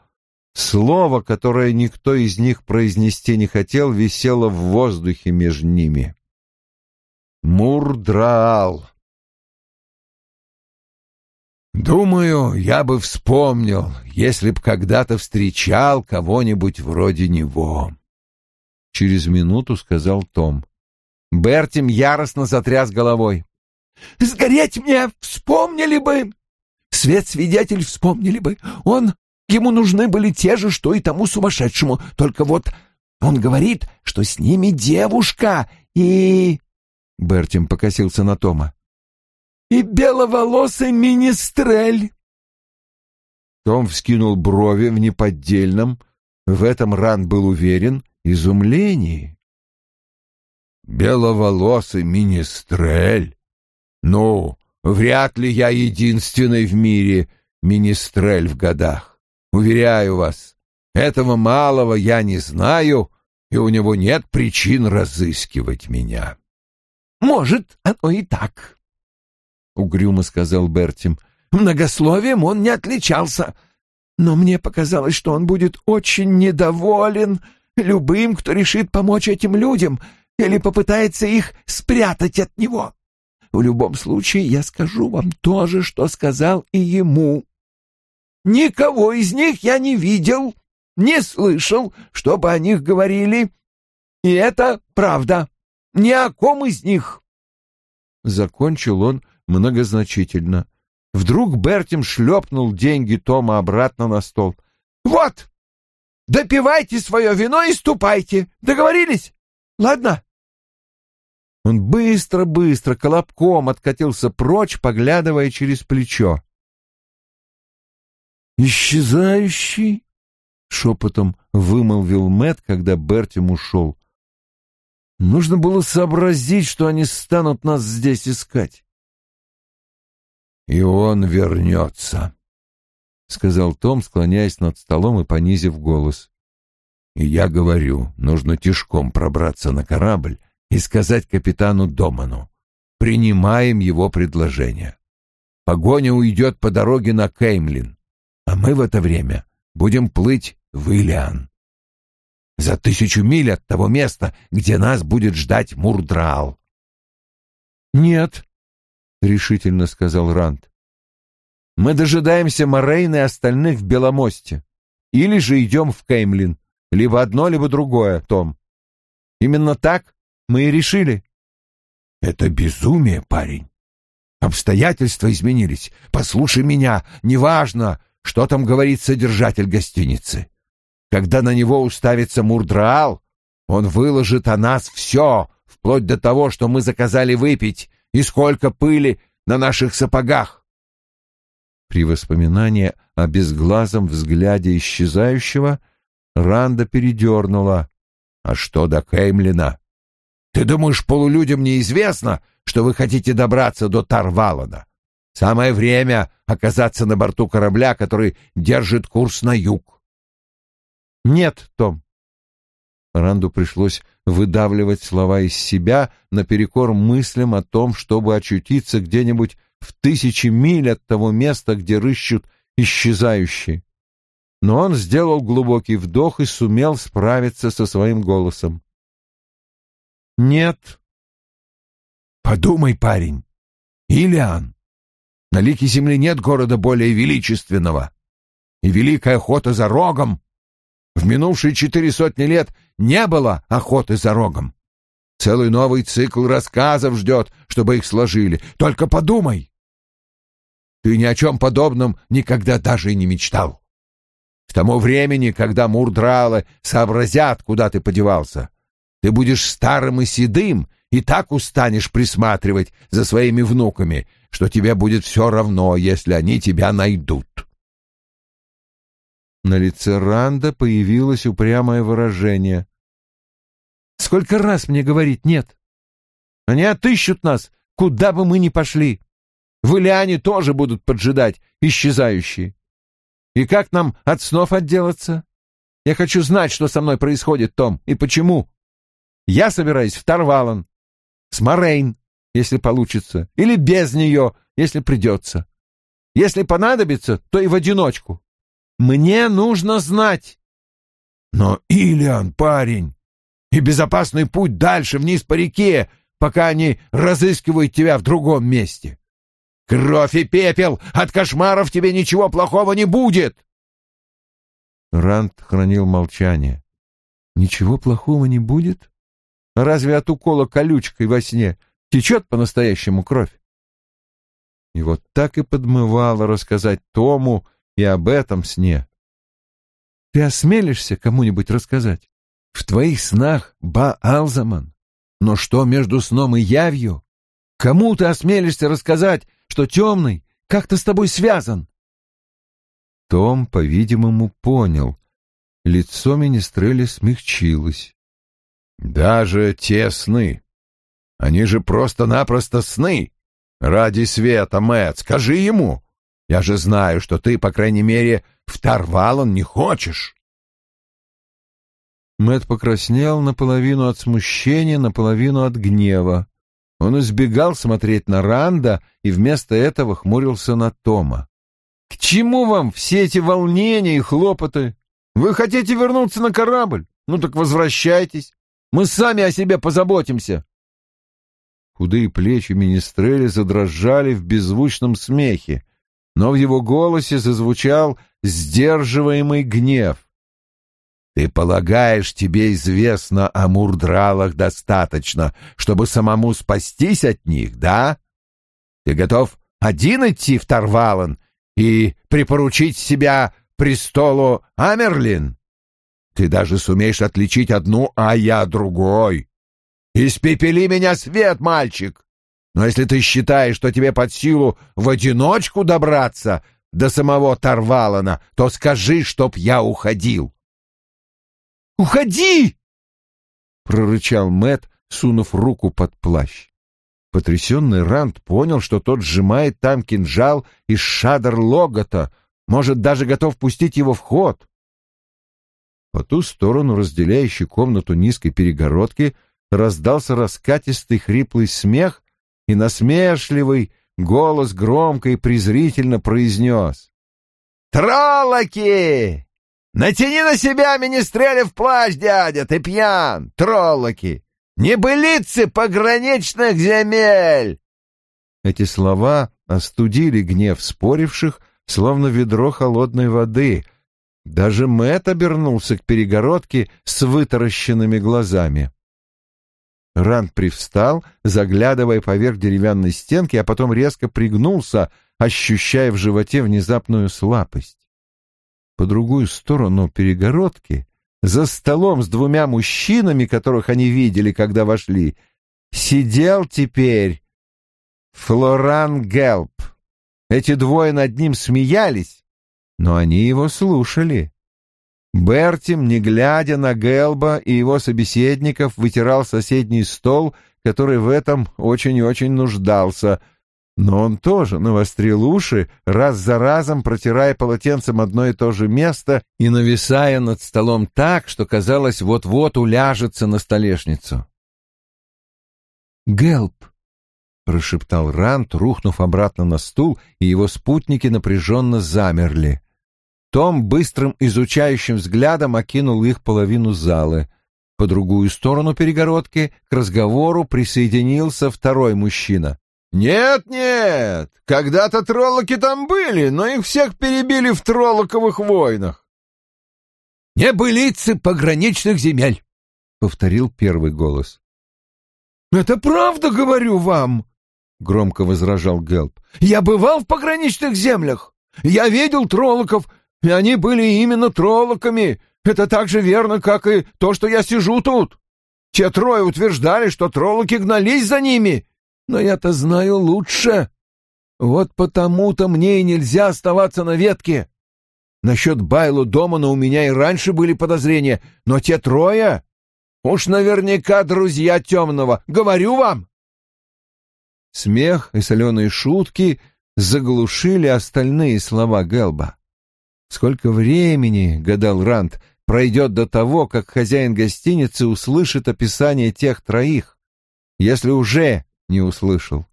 Слово, которое никто из них произнести не хотел, висело в воздухе между ними. Мурдраал. Думаю, я бы вспомнил, если б когда-то встречал кого-нибудь вроде него. Через минуту сказал Том. Бертим яростно затряс головой. «Сгореть мне вспомнили бы! Свет-свидетель вспомнили бы! Он... Ему нужны были те же, что и тому сумасшедшему, только вот он говорит, что с ними девушка и...» Бертим покосился на Тома. «И беловолосый министрель!» Том вскинул брови в неподдельном, в этом Ран был уверен, изумлении. «Беловолосый министрель? Ну, вряд ли я единственный в мире министрель в годах. Уверяю вас, этого малого я не знаю, и у него нет причин разыскивать меня. Может, оно и так, — угрюмо сказал Бертим. Многословием он не отличался, но мне показалось, что он будет очень недоволен любым, кто решит помочь этим людям или попытается их спрятать от него. В любом случае, я скажу вам то же, что сказал и ему. Никого из них я не видел, не слышал, чтобы о них говорили. И это правда. Ни о ком из них. Закончил он многозначительно. Вдруг Бертим шлепнул деньги Тома обратно на стол. «Вот! Допивайте свое вино и ступайте. Договорились? Ладно?» Он быстро-быстро колобком откатился прочь, поглядывая через плечо. «Исчезающий?» — шепотом вымолвил Мэт, когда Бертим ушел. «Нужно было сообразить, что они станут нас здесь искать». «И он вернется», — сказал Том, склоняясь над столом и понизив голос. «И я говорю, нужно тишком пробраться на корабль и сказать капитану Доману. Принимаем его предложение. Погоня уйдет по дороге на Кеймлин, а мы в это время будем плыть в Илиан. За тысячу миль от того места, где нас будет ждать Мурдрал. «Нет», — решительно сказал Ранд. «Мы дожидаемся Морейна и остальных в Беломосте. Или же идем в Кеймлин. Либо одно, либо другое, Том. Именно так мы и решили». «Это безумие, парень. Обстоятельства изменились. Послушай меня, неважно, что там говорит содержатель гостиницы. Когда на него уставится Мурдраал, он выложит о нас все, вплоть до того, что мы заказали выпить, и сколько пыли на наших сапогах. При воспоминании о безглазом взгляде исчезающего Ранда передернула. А что до Кеймлина? Ты думаешь, полулюдям неизвестно, что вы хотите добраться до Тарвалана? Самое время оказаться на борту корабля, который держит курс на юг. Нет, Том. Ранду пришлось выдавливать слова из себя наперекор мыслям о том, чтобы очутиться где-нибудь в тысячи миль от того места, где рыщут исчезающие. Но он сделал глубокий вдох и сумел справиться со своим голосом. «Нет». «Подумай, парень. Илиан, на лике земли нет города более величественного. И великая охота за рогом в минувшие четыре сотни лет не было охоты за рогом. Целый новый цикл рассказов ждет, чтобы их сложили. Только подумай. Ты ни о чем подобном никогда даже и не мечтал. К тому времени, когда мурдралы сообразят, куда ты подевался, ты будешь старым и седым и так устанешь присматривать за своими внуками, что тебе будет все равно, если они тебя найдут. На лице Ранда появилось упрямое выражение. «Сколько раз мне говорить нет? Они отыщут нас, куда бы мы ни пошли. В Ильяне тоже будут поджидать исчезающие. И как нам от снов отделаться? Я хочу знать, что со мной происходит, Том, и почему. Я собираюсь в Тарвалан, с Морейн, если получится, или без нее, если придется. Если понадобится, то и в одиночку. Мне нужно знать. Но, Илиан, парень, и безопасный путь дальше вниз по реке, пока они разыскивают тебя в другом месте. Кровь и пепел! От кошмаров тебе ничего плохого не будет!» Ранд хранил молчание. «Ничего плохого не будет? Разве от укола колючкой во сне течет по-настоящему кровь?» И вот так и подмывало рассказать Тому и об этом сне. «Ты осмелишься кому-нибудь рассказать? В твоих снах Ба-Алзаман? Но что между сном и явью? Кому ты осмелишься рассказать, что темный как-то с тобой связан?» Том, по-видимому, понял. Лицо Министреля смягчилось. «Даже те сны. Они же просто-напросто сны. Ради света, Мэтт, скажи ему. Я же знаю, что ты, по крайней мере, в Тарвалан не хочешь». Мэт покраснел наполовину от смущения, наполовину от гнева. Он избегал смотреть на Ранда и вместо этого хмурился на Тома. «К чему вам все эти волнения и хлопоты? Вы хотите вернуться на корабль? Ну так возвращайтесь. Мы сами о себе позаботимся». Худые плечи Министрели задрожали в беззвучном смехе, но в его голосе зазвучал сдерживаемый гнев. Ты полагаешь, тебе известно о мурдралах достаточно, чтобы самому спастись от них, да? Ты готов один идти в Тарвалан и припоручить себя престолу Амерлин? Ты даже сумеешь отличить одну, а я другой. Испепели меня свет, мальчик! Но если ты считаешь, что тебе под силу в одиночку добраться до самого Тарвалана, то скажи, чтоб я уходил. Уходи!» — прорычал Мэт, сунув руку под плащ. Потрясенный Ранд понял, что тот сжимает там кинжал из шадр Логота, может, даже готов пустить его в ход. По ту сторону разделяющей комнату низкой перегородки раздался раскатистый хриплый смех, и насмешливый голос громко и презрительно произнес «Троллоки! Натяни на себя, министрелев плащ, дядя, ты пьян, троллоки! Небылицы пограничных земель!» Эти слова остудили гнев споривших, словно ведро холодной воды. Даже Мэт обернулся к перегородке с вытаращенными глазами. Ранд привстал, заглядывая поверх деревянной стенки, а потом резко пригнулся, ощущая в животе внезапную слабость. По другую сторону перегородки, за столом с двумя мужчинами, которых они видели, когда вошли, сидел теперь Флоран Гелп. Эти двое над ним смеялись, но они его слушали. Бертим, не глядя на Гелба и его собеседников, вытирал соседний стол, который в этом очень и очень нуждался — но он тоже навострил уши, раз за разом протирая полотенцем одно и то же место и нависая над столом так, что, казалось, вот-вот уляжется на столешницу. «Гелп!» — прошептал Рант, рухнув обратно на стул, и его спутники напряженно замерли. Том быстрым изучающим взглядом окинул их половину залы. По другую сторону перегородки к разговору присоединился второй мужчина. «Нет-нет, когда-то троллоки там были, но их всех перебили в троллоковых войнах». «Небылицы пограничных земель», — повторил первый голос. «Это правда, говорю вам», — громко возражал Гелп. «Я бывал в пограничных землях. Я видел троллоков, и они были именно троллоками. Это так же верно, как и то, что я сижу тут. Те трое утверждали, что троллоки гнались за ними, но я-то знаю лучше. Вот потому-то мне и нельзя оставаться на ветке. Насчет Байлу Домана у меня и раньше были подозрения, но те трое... Уж наверняка друзья темного, говорю вам. Смех и соленые шутки заглушили остальные слова Гелба. Сколько времени, — гадал Рант, — пройдет до того, как хозяин гостиницы услышит описание тех троих. Если уже не услышал.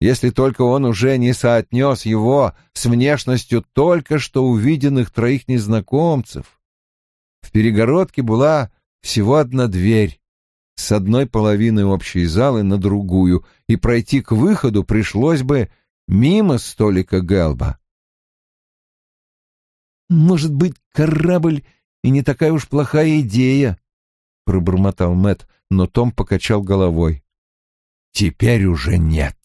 Если только он уже не соотнес его с внешностью только что увиденных троих незнакомцев. В перегородке была всего одна дверь, с одной половины общей залы на другую, и пройти к выходу пришлось бы мимо столика Гэлба. «Может быть, корабль и не такая уж плохая идея», — пробормотал Мэт, но Том покачал головой. «Теперь уже нет».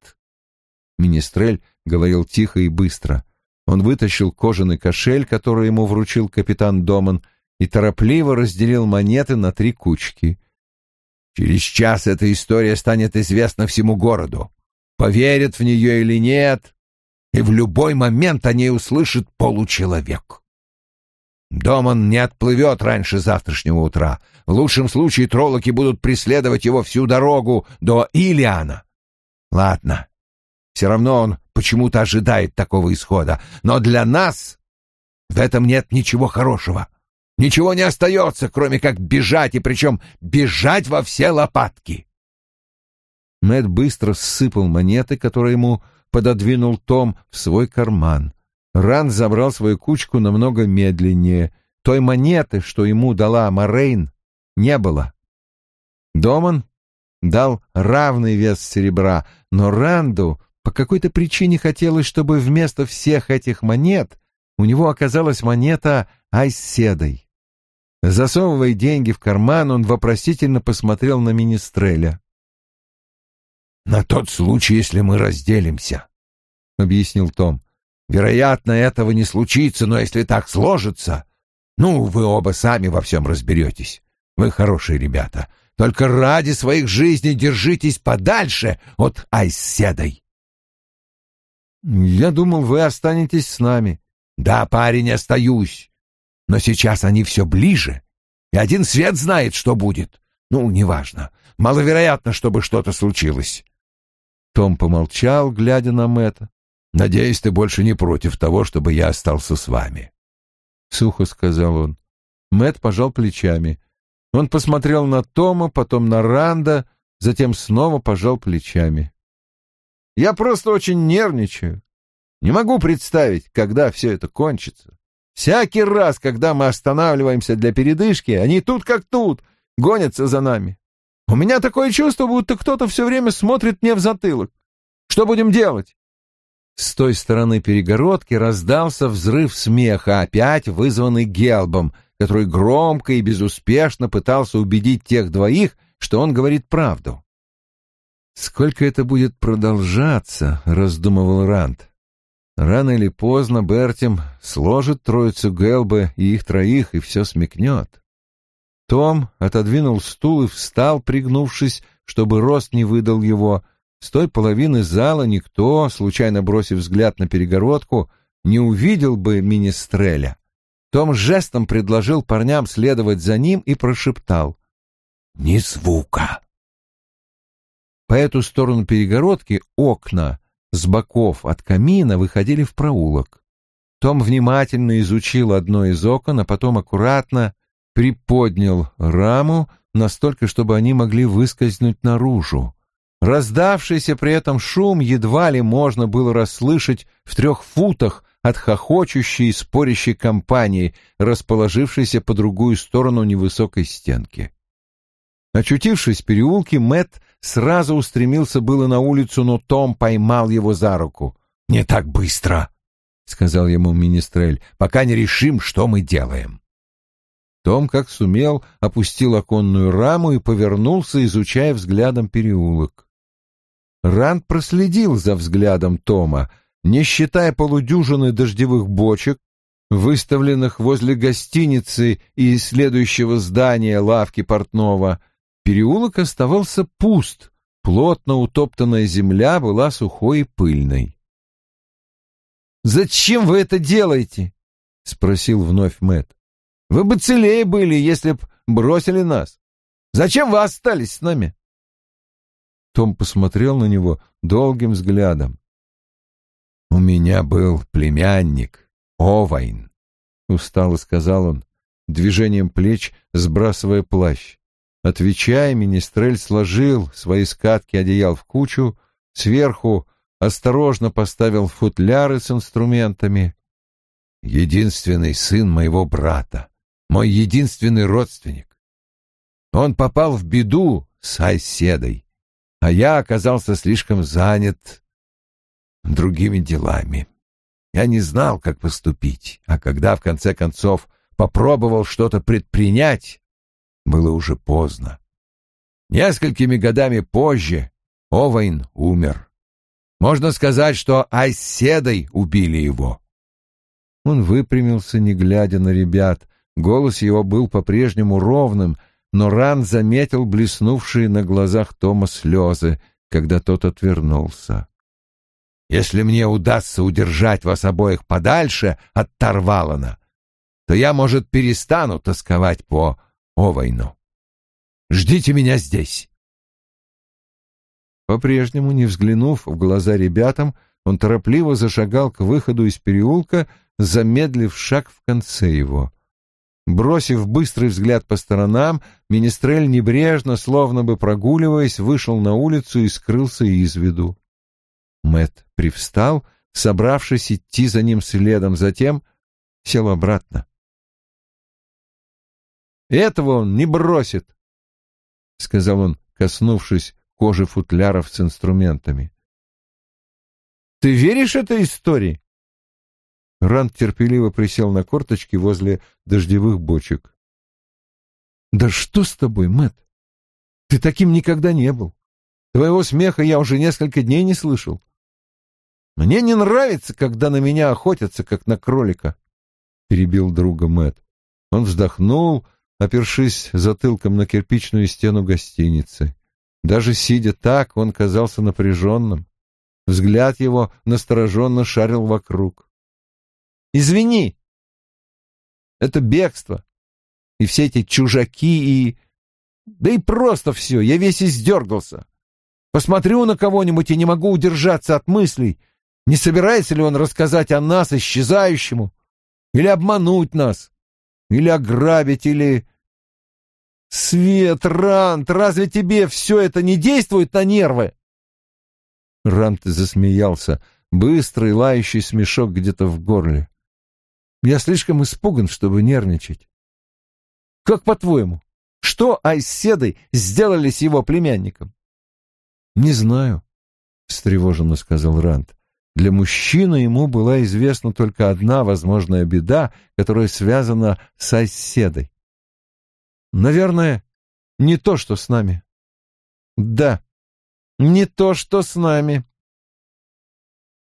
Министрель говорил тихо и быстро. Он вытащил кожаный кошель, который ему вручил капитан Доман, и торопливо разделил монеты на три кучки. «Через час эта история станет известна всему городу. Поверят в нее или нет, и в любой момент о ней услышит получеловек». Доман не отплывет раньше завтрашнего утра. В лучшем случае троллоки будут преследовать его всю дорогу до Илиана. Ладно, все равно он почему-то ожидает такого исхода. Но для нас в этом нет ничего хорошего. Ничего не остается, кроме как бежать, и причем бежать во все лопатки. Мэт быстро ссыпал монеты, которые ему пододвинул Том в свой карман. Ран забрал свою кучку намного медленнее. Той монеты, что ему дала Морейн, не было. Доман дал равный вес серебра, но Ранду по какой-то причине хотелось, чтобы вместо всех этих монет у него оказалась монета айседой. Засовывая деньги в карман, он вопросительно посмотрел на Министреля. «На тот случай, если мы разделимся», — объяснил Том. «Вероятно, этого не случится, но если так сложится, ну, вы оба сами во всем разберетесь. Вы хорошие ребята. Только ради своих жизней держитесь подальше от Айседой». «Я думал, вы останетесь с нами». «Да, парень, остаюсь. Но сейчас они все ближе, и один свет знает, что будет. Ну, неважно. Маловероятно, чтобы что-то случилось». Том помолчал, глядя на Мэтта. «Надеюсь, ты больше не против того, чтобы я остался с вами». Сухо сказал он. Мэт пожал плечами. Он посмотрел на Тома, потом на Ранда, затем снова пожал плечами. Я просто очень нервничаю. Не могу представить, когда все это кончится. Всякий раз, когда мы останавливаемся для передышки, они тут как тут, гонятся за нами. У меня такое чувство, будто кто-то все время смотрит мне в затылок. Что будем делать?» С той стороны перегородки раздался взрыв смеха, опять вызванный Гелбом, который громко и безуспешно пытался убедить тех двоих, что он говорит правду. «Сколько это будет продолжаться?» — раздумывал Ранд. «Рано или поздно Бертим сложит троицу Гелбы и их троих, и все смекнет». Том отодвинул стул и встал, пригнувшись, чтобы рост не выдал его. С той половины зала никто, случайно бросив взгляд на перегородку, не увидел бы министреля. Том жестом предложил парням следовать за ним и прошептал. «Ни звука!» По эту сторону перегородки окна с боков от камина выходили в проулок. Том внимательно изучил одно из окон, а потом аккуратно приподнял раму настолько, чтобы они могли выскользнуть наружу. Раздавшийся при этом шум едва ли можно было расслышать в трех футах от хохочущей и спорящей компании, расположившейся по другую сторону невысокой стенки. Очутившись в переулке, Мэт сразу устремился было на улицу, но Том поймал его за руку. «Не так быстро», — сказал ему Министрель, — «пока не решим, что мы делаем». Том, как сумел, опустил оконную раму и повернулся, изучая взглядом переулок. Ранд проследил за взглядом Тома, не считая полудюжины дождевых бочек, выставленных возле гостиницы и следующего здания лавки портного — Переулок оставался пуст, плотно утоптанная земля была сухой и пыльной. «Зачем вы это делаете?» — спросил вновь Мэт. «Вы бы целее были, если б бросили нас. Зачем вы остались с нами?» Том посмотрел на него долгим взглядом. «У меня был племянник, Овайн», — устало сказал он, движением плеч сбрасывая плащ. Отвечая, Министрель сложил свои скатки одеял в кучу, сверху осторожно поставил футляры с инструментами. «Единственный сын моего брата, мой единственный родственник. Он попал в беду с Айседой, а я оказался слишком занят другими делами. Я не знал, как поступить, а когда, в конце концов, попробовал что-то предпринять, было уже поздно. Несколькими годами позже Овейн умер. Можно сказать, что Айседой убили его. Он выпрямился, не глядя на ребят. Голос его был по-прежнему ровным, но Ран заметил блеснувшие на глазах Тома слезы, когда тот отвернулся. «Если мне удастся удержать вас обоих подальше от Тарвалана, то я, может, перестану тосковать по Овойну. Ждите меня здесь». По-прежнему, не взглянув в глаза ребятам, он торопливо зашагал к выходу из переулка, замедлив шаг в конце его. Бросив быстрый взгляд по сторонам, Министрель небрежно, словно бы прогуливаясь, вышел на улицу и скрылся из виду. Мэт привстал, собравшись идти за ним следом, затем сел обратно. «Этого он не бросит», — сказал он, коснувшись кожи футляров с инструментами. «Ты веришь этой истории?» Ранд терпеливо присел на корточки возле дождевых бочек. «Да что с тобой, Мэт? Ты таким никогда не был. Твоего смеха я уже несколько дней не слышал. Мне не нравится, когда на меня охотятся, как на кролика», — перебил друга Мэт. Он вздохнул, опершись затылком на кирпичную стену гостиницы. Даже сидя так, он казался напряженным. Взгляд его настороженно шарил вокруг. Извини. Это бегство. И все эти чужаки, и... Да и просто все, я весь издергался. Посмотрю на кого-нибудь и не могу удержаться от мыслей, не собирается ли он рассказать о нас исчезающему, или обмануть нас, или ограбить, или... Свет, Рант, разве тебе все это не действует на нервы? Рант засмеялся, быстрый лающий смешок где-то в горле. Я слишком испуган, чтобы нервничать. Как по-твоему, что Айседой сделали с его племянником? Не знаю, встревоженно сказал Ранд. Для мужчины ему была известна только одна возможная беда, которая связана с Айседой. Наверное, не то, что с нами. Да, не то, что с нами.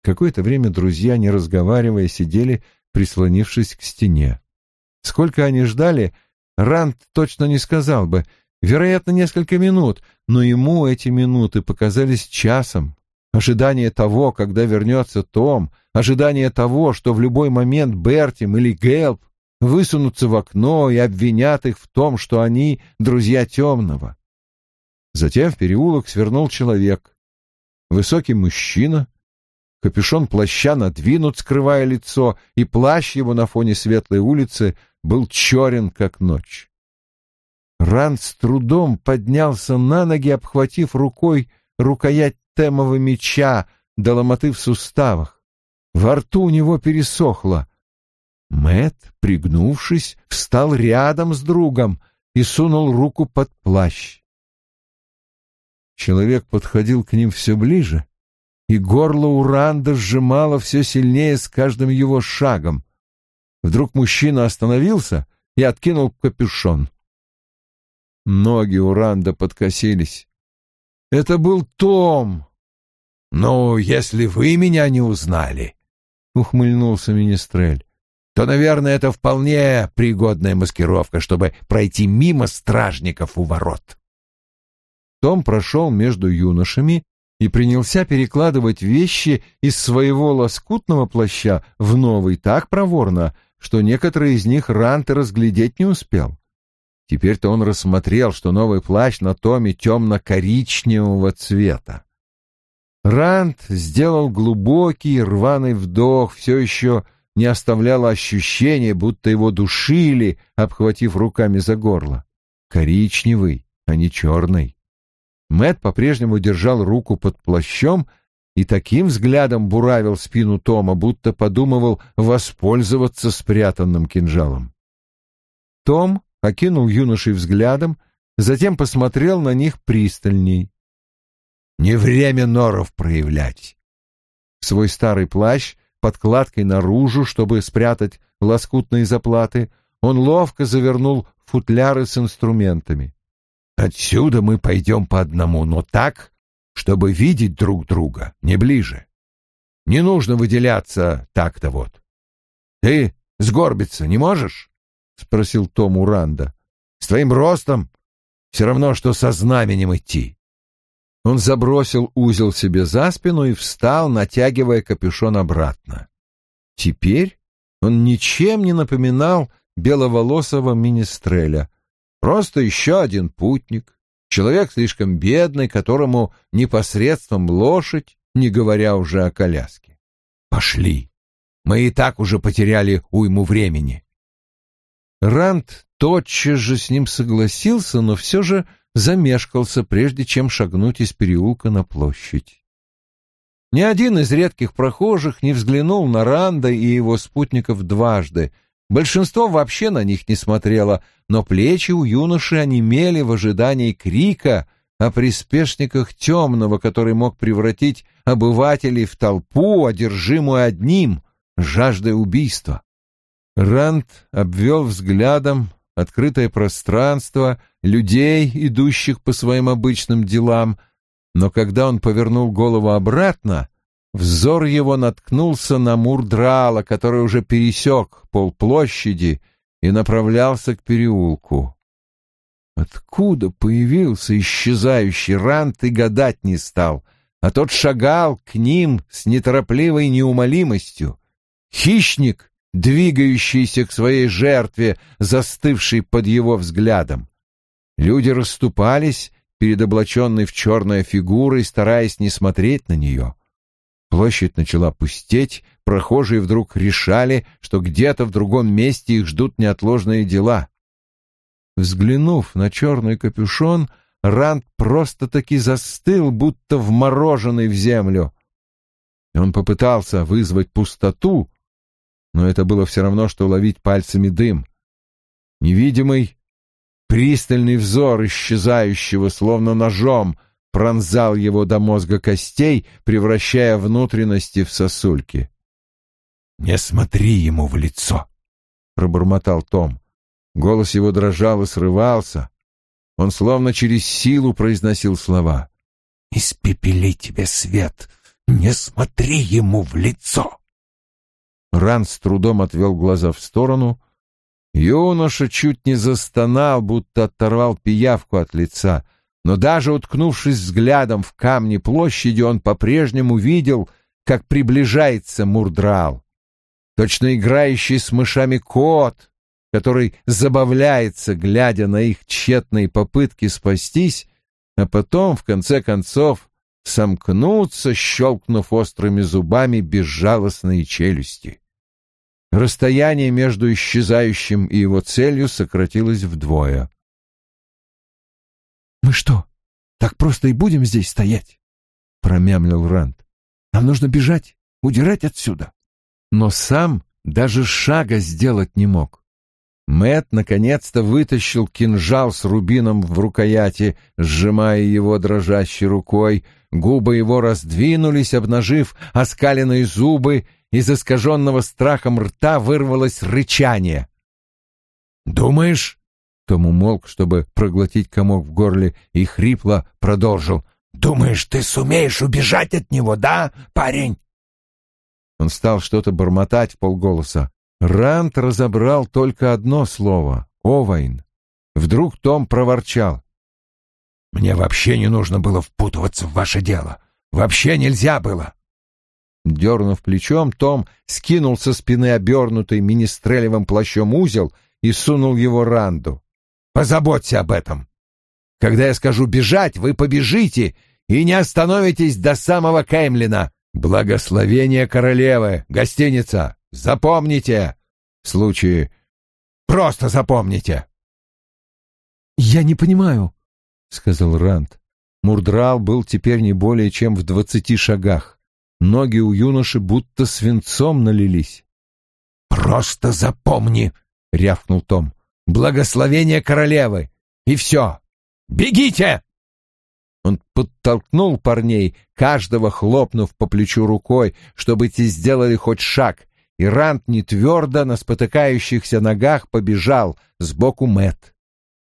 Какое-то время друзья, не разговаривая, сидели прислонившись к стене. Сколько они ждали, Ранд точно не сказал бы, вероятно, несколько минут, но ему эти минуты показались часом. Ожидание того, когда вернется Том, ожидание того, что в любой момент Бертим или Гелп высунутся в окно и обвинят их в том, что они друзья темного. Затем в переулок свернул человек. Высокий мужчина, Капюшон плаща надвинут, скрывая лицо, и плащ его на фоне светлой улицы был черен, как ночь. Ранд с трудом поднялся на ноги, обхватив рукой рукоять темового меча до ломоты в суставах. Во рту у него пересохло. Мэт, пригнувшись, встал рядом с другом и сунул руку под плащ. Человек подходил к ним все ближе, и горло Уранда сжимало все сильнее с каждым его шагом. Вдруг мужчина остановился и откинул капюшон. Ноги Уранда подкосились. Это был Том. «Ну, если вы меня не узнали», — ухмыльнулся Министрель, «то, наверное, это вполне пригодная маскировка, чтобы пройти мимо стражников у ворот». Том прошел между юношами и принялся перекладывать вещи из своего лоскутного плаща в новый так проворно, что некоторые из них Рант разглядеть не успел. Теперь-то он рассмотрел, что новый плащ на Томе темно-коричневого цвета. Рант сделал глубокий рваный вдох, все еще не оставляло ощущения, будто его душили, обхватив руками за горло. Коричневый, а не черный. Мэт по-прежнему держал руку под плащом и таким взглядом буравил спину Тома, будто подумывал воспользоваться спрятанным кинжалом. Том окинул юношей взглядом, затем посмотрел на них пристальней. «Не время норов проявлять», свой старый плащ подкладкой наружу, чтобы спрятать лоскутные заплаты, он ловко завернул футляры с инструментами. «Отсюда мы пойдем по одному, но так, чтобы видеть друг друга, не ближе. Не нужно выделяться так-то вот. Ты сгорбиться не можешь?» — спросил Том Уранда. «С твоим ростом все равно, что со знаменем идти». Он забросил узел себе за спину и встал, натягивая капюшон обратно. Теперь он ничем не напоминал беловолосого министреля. Просто еще один путник, человек слишком бедный, которому непосредством лошадь, не говоря уже о коляске. «Пошли! Мы и так уже потеряли уйму времени!» Ранд тотчас же с ним согласился, но все же замешкался, прежде чем шагнуть из переулка на площадь. Ни один из редких прохожих не взглянул на Ранда и его спутников дважды. Большинство вообще на них не смотрело, но плечи у юноши онемели в ожидании крика о приспешниках темного, который мог превратить обывателей в толпу, одержимую одним — жаждой убийства. Ранд обвел взглядом открытое пространство, людей, идущих по своим обычным делам, но когда он повернул голову обратно, взор его наткнулся на Мурдрала, который уже пересек полплощади и направлялся к переулку. Откуда появился исчезающий рант и гадать не стал, а тот шагал к ним с неторопливой неумолимостью. Хищник, двигающийся к своей жертве, застывший под его взглядом. Люди расступались перед облаченной в черное фигурой, стараясь не смотреть на нее. Площадь начала пустеть, прохожие вдруг решали, что где-то в другом месте их ждут неотложные дела. Взглянув на черный капюшон, Ранд просто-таки застыл, будто вмороженный в землю. Он попытался вызвать пустоту, но это было все равно, что ловить пальцами дым. Невидимый, пристальный взор исчезающего, словно ножом, пронзал его до мозга костей, превращая внутренности в сосульки. «Не смотри ему в лицо!» — пробормотал Том. Голос его дрожал и срывался. Он словно через силу произносил слова. «Испепели тебе свет! Не смотри ему в лицо!» Ран с трудом отвел глаза в сторону. Юноша чуть не застонал, будто оторвал пиявку от лица, но даже уткнувшись взглядом в камни площади, он по-прежнему видел, как приближается Мурдрал. Точно играющий с мышами кот, который забавляется, глядя на их тщетные попытки спастись, а потом, в конце концов, сомкнуться, щелкнув острыми зубами безжалостные челюсти. Расстояние между исчезающим и его целью сократилось вдвое. «Мы что, так просто и будем здесь стоять?» — промямлил Ранд. «Нам нужно бежать, удирать отсюда». Но сам даже шага сделать не мог. Мэт наконец-то вытащил кинжал с рубином в рукояти, сжимая его дрожащей рукой. Губы его раздвинулись, обнажив оскаленные зубы, из искаженного страхом рта вырвалось рычание. «Думаешь?» Том умолк, чтобы проглотить комок в горле, и хрипло продолжил. «Думаешь, ты сумеешь убежать от него, да, парень?» Он стал что-то бормотать в полголоса. Рант разобрал только одно слово — «Овайн». Вдруг Том проворчал. «Мне вообще не нужно было впутываться в ваше дело. Вообще нельзя было. Дернув плечом, Том скинул со спины обернутый министрелевым плащом узел и сунул его Ранду. «Позаботься об этом. Когда я скажу бежать, вы побежите и не остановитесь до самого Кэмлина. Благословение королевы, гостиница. Запомните. В случае... Просто запомните». «Я не понимаю», — сказал Ранд. Мурдрал был теперь не более чем в двадцати шагах. Ноги у юноши будто свинцом налились. «Просто запомни!» — рявкнул Том. «Благословение королевы! И все! Бегите!» Он подтолкнул парней, каждого хлопнув по плечу рукой, чтобы те сделали хоть шаг, и Рант не твердо на спотыкающихся ногах побежал сбоку Мэт.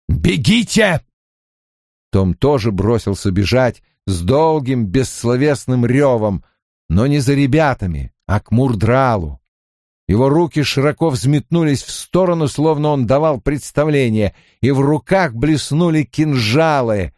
«Бегите!» Том тоже бросился бежать с долгим бессловесным ревом, но не за ребятами, а к Мурдралу. Его руки широко взметнулись в сторону, словно он давал представление, и в руках блеснули кинжалы.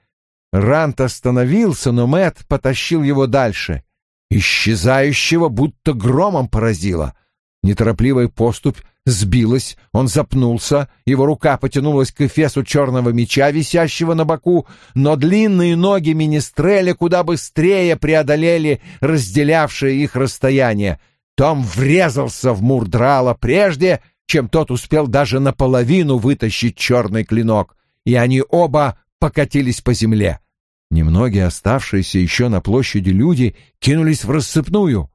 Рант остановился, но Мэт потащил его дальше. Исчезающего будто громом поразило. Неторопливая поступь сбилась, он запнулся, его рука потянулась к эфесу черного меча, висящего на боку, но длинные ноги Министреля куда быстрее преодолели разделявшее их расстояние. Том врезался в Мурдрала прежде, чем тот успел даже наполовину вытащить черный клинок, и они оба покатились по земле. Немногие оставшиеся еще на площади люди кинулись в рассыпную.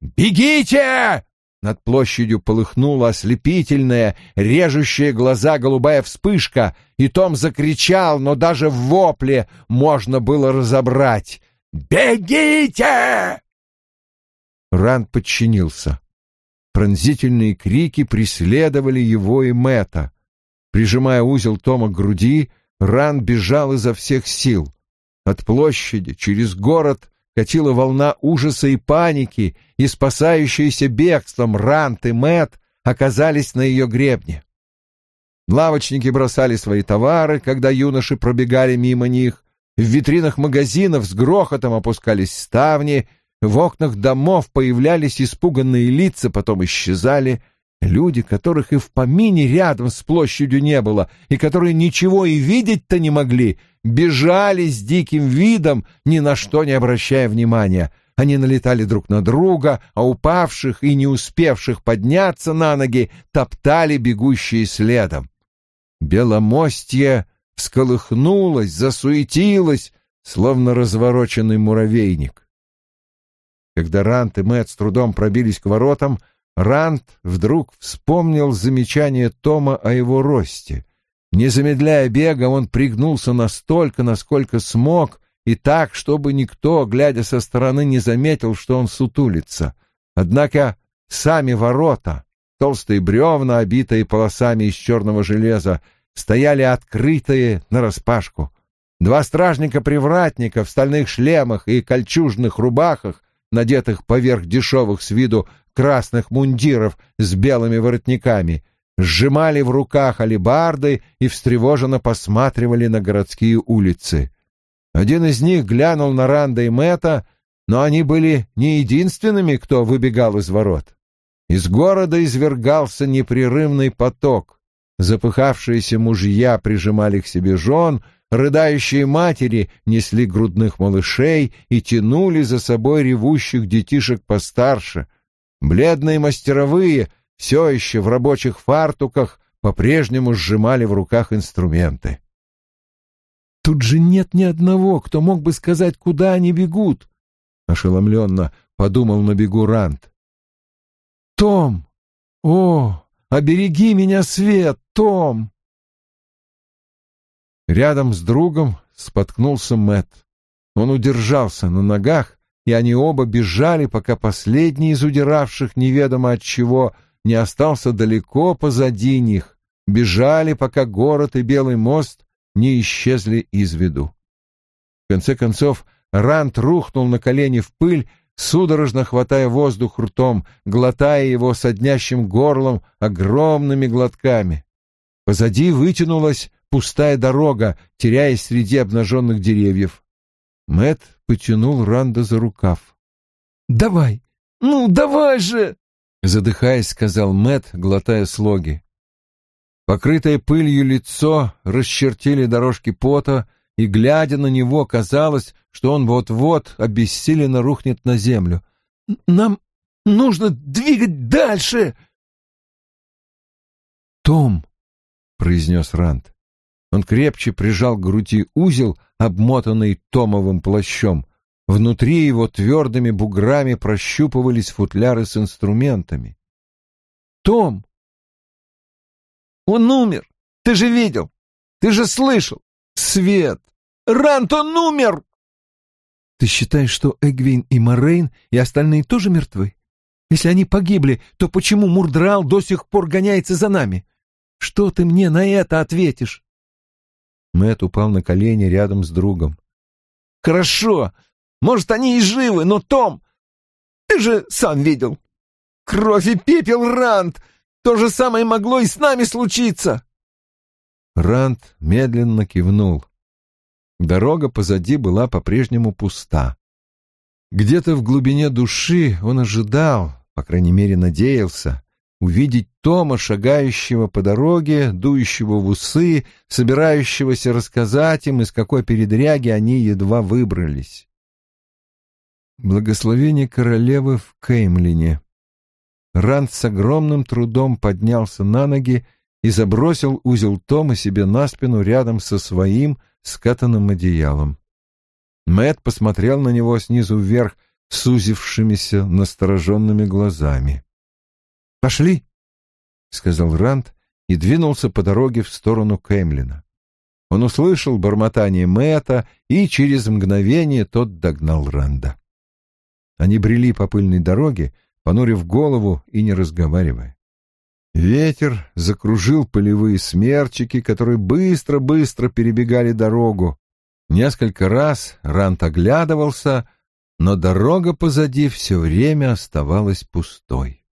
«Бегите!» Над площадью полыхнула ослепительная, режущая глаза голубая вспышка, и Том закричал, но даже в вопле можно было разобрать «Бегите!» Ранд подчинился. Пронзительные крики преследовали его и Мэтта. Прижимая узел Тома к груди, Ранд бежал изо всех сил. От площади через город катила волна ужаса и паники, и спасающиеся бегством Рант и Мэт оказались на ее гребне. Лавочники бросали свои товары, когда юноши пробегали мимо них. В витринах магазинов с грохотом опускались ставни, в окнах домов появлялись испуганные лица, потом исчезали — Люди, которых и в помине рядом с площадью не было, и которые ничего и видеть-то не могли, бежали с диким видом, ни на что не обращая внимания. Они налетали друг на друга, а упавших и не успевших подняться на ноги топтали бегущие следом. Беломостье всколыхнулось, засуетилось, словно развороченный муравейник. Когда Рант и Мэтт с трудом пробились к воротам, Рант вдруг вспомнил замечание Тома о его росте. Не замедляя бега, он пригнулся настолько, насколько смог, и так, чтобы никто, глядя со стороны, не заметил, что он сутулится. Однако сами ворота, толстые бревна, обитые полосами из черного железа, стояли открытые нараспашку. Два стражника-привратника в стальных шлемах и кольчужных рубахах, надетых поверх дешевых с виду красных мундиров с белыми воротниками, сжимали в руках алебарды и встревоженно посматривали на городские улицы. Один из них глянул на Ранда и Мэтта, но они были не единственными, кто выбегал из ворот. Из города извергался непрерывный поток. Запыхавшиеся мужья прижимали к себе жен, рыдающие матери несли грудных малышей и тянули за собой ревущих детишек постарше, Бледные мастеровые, все еще в рабочих фартуках, по-прежнему сжимали в руках инструменты. «Тут же нет ни одного, кто мог бы сказать, куда они бегут», — ошеломленно подумал на бегу Рант. «Том! О, обереги меня, Свет, Том!» Рядом с другом споткнулся Мэт. Он удержался на ногах и они оба бежали, пока последний из удиравших неведомо от чего не остался далеко позади них, бежали, пока город и Белый мост не исчезли из виду. В конце концов, Рант рухнул на колени в пыль, судорожно хватая воздух ртом, глотая его соднящим горлом огромными глотками. Позади вытянулась пустая дорога, теряясь среди обнаженных деревьев. Мэт потянул Ранда за рукав. «Давай! Ну, давай же!» Задыхаясь, сказал Мэт, глотая слоги. Покрытое пылью лицо расчертили дорожки пота, и, глядя на него, казалось, что он вот-вот обессиленно рухнет на землю. «Нам нужно двигать дальше!» «Том!» — произнес Ранд. Он крепче прижал к груди узел, обмотанный томовым плащом. Внутри его твердыми буграми прощупывались футляры с инструментами. «Том! Он умер! Ты же видел! Ты же слышал! Свет! Рантон умер!» «Ты считаешь, что Эгвин и Морейн и остальные тоже мертвы? Если они погибли, то почему Мурдрал до сих пор гоняется за нами? Что ты мне на это ответишь?» Мэт упал на колени рядом с другом. «Хорошо. Может, они и живы, но, Том, ты же сам видел. Кровь и пепел, Ранд! То же самое могло и с нами случиться!» Ранд медленно кивнул. Дорога позади была по-прежнему пуста. Где-то в глубине души он ожидал, по крайней мере надеялся, увидеть Тома, шагающего по дороге, дующего в усы, собирающегося рассказать им, из какой передряги они едва выбрались. Благословение королевы в Кеймлине. Ранд с огромным трудом поднялся на ноги и забросил узел Тома себе на спину рядом со своим скатанным одеялом. Мэт посмотрел на него снизу вверх сузившимися настороженными глазами. «Пошли!» — сказал Ранд и двинулся по дороге в сторону Кэмлина. Он услышал бормотание Мэта, и через мгновение тот догнал Ранда. Они брели по пыльной дороге, понурив голову и не разговаривая. Ветер закружил полевые смерчики, которые быстро-быстро перебегали дорогу. Несколько раз Рант оглядывался, но дорога позади все время оставалась пустой.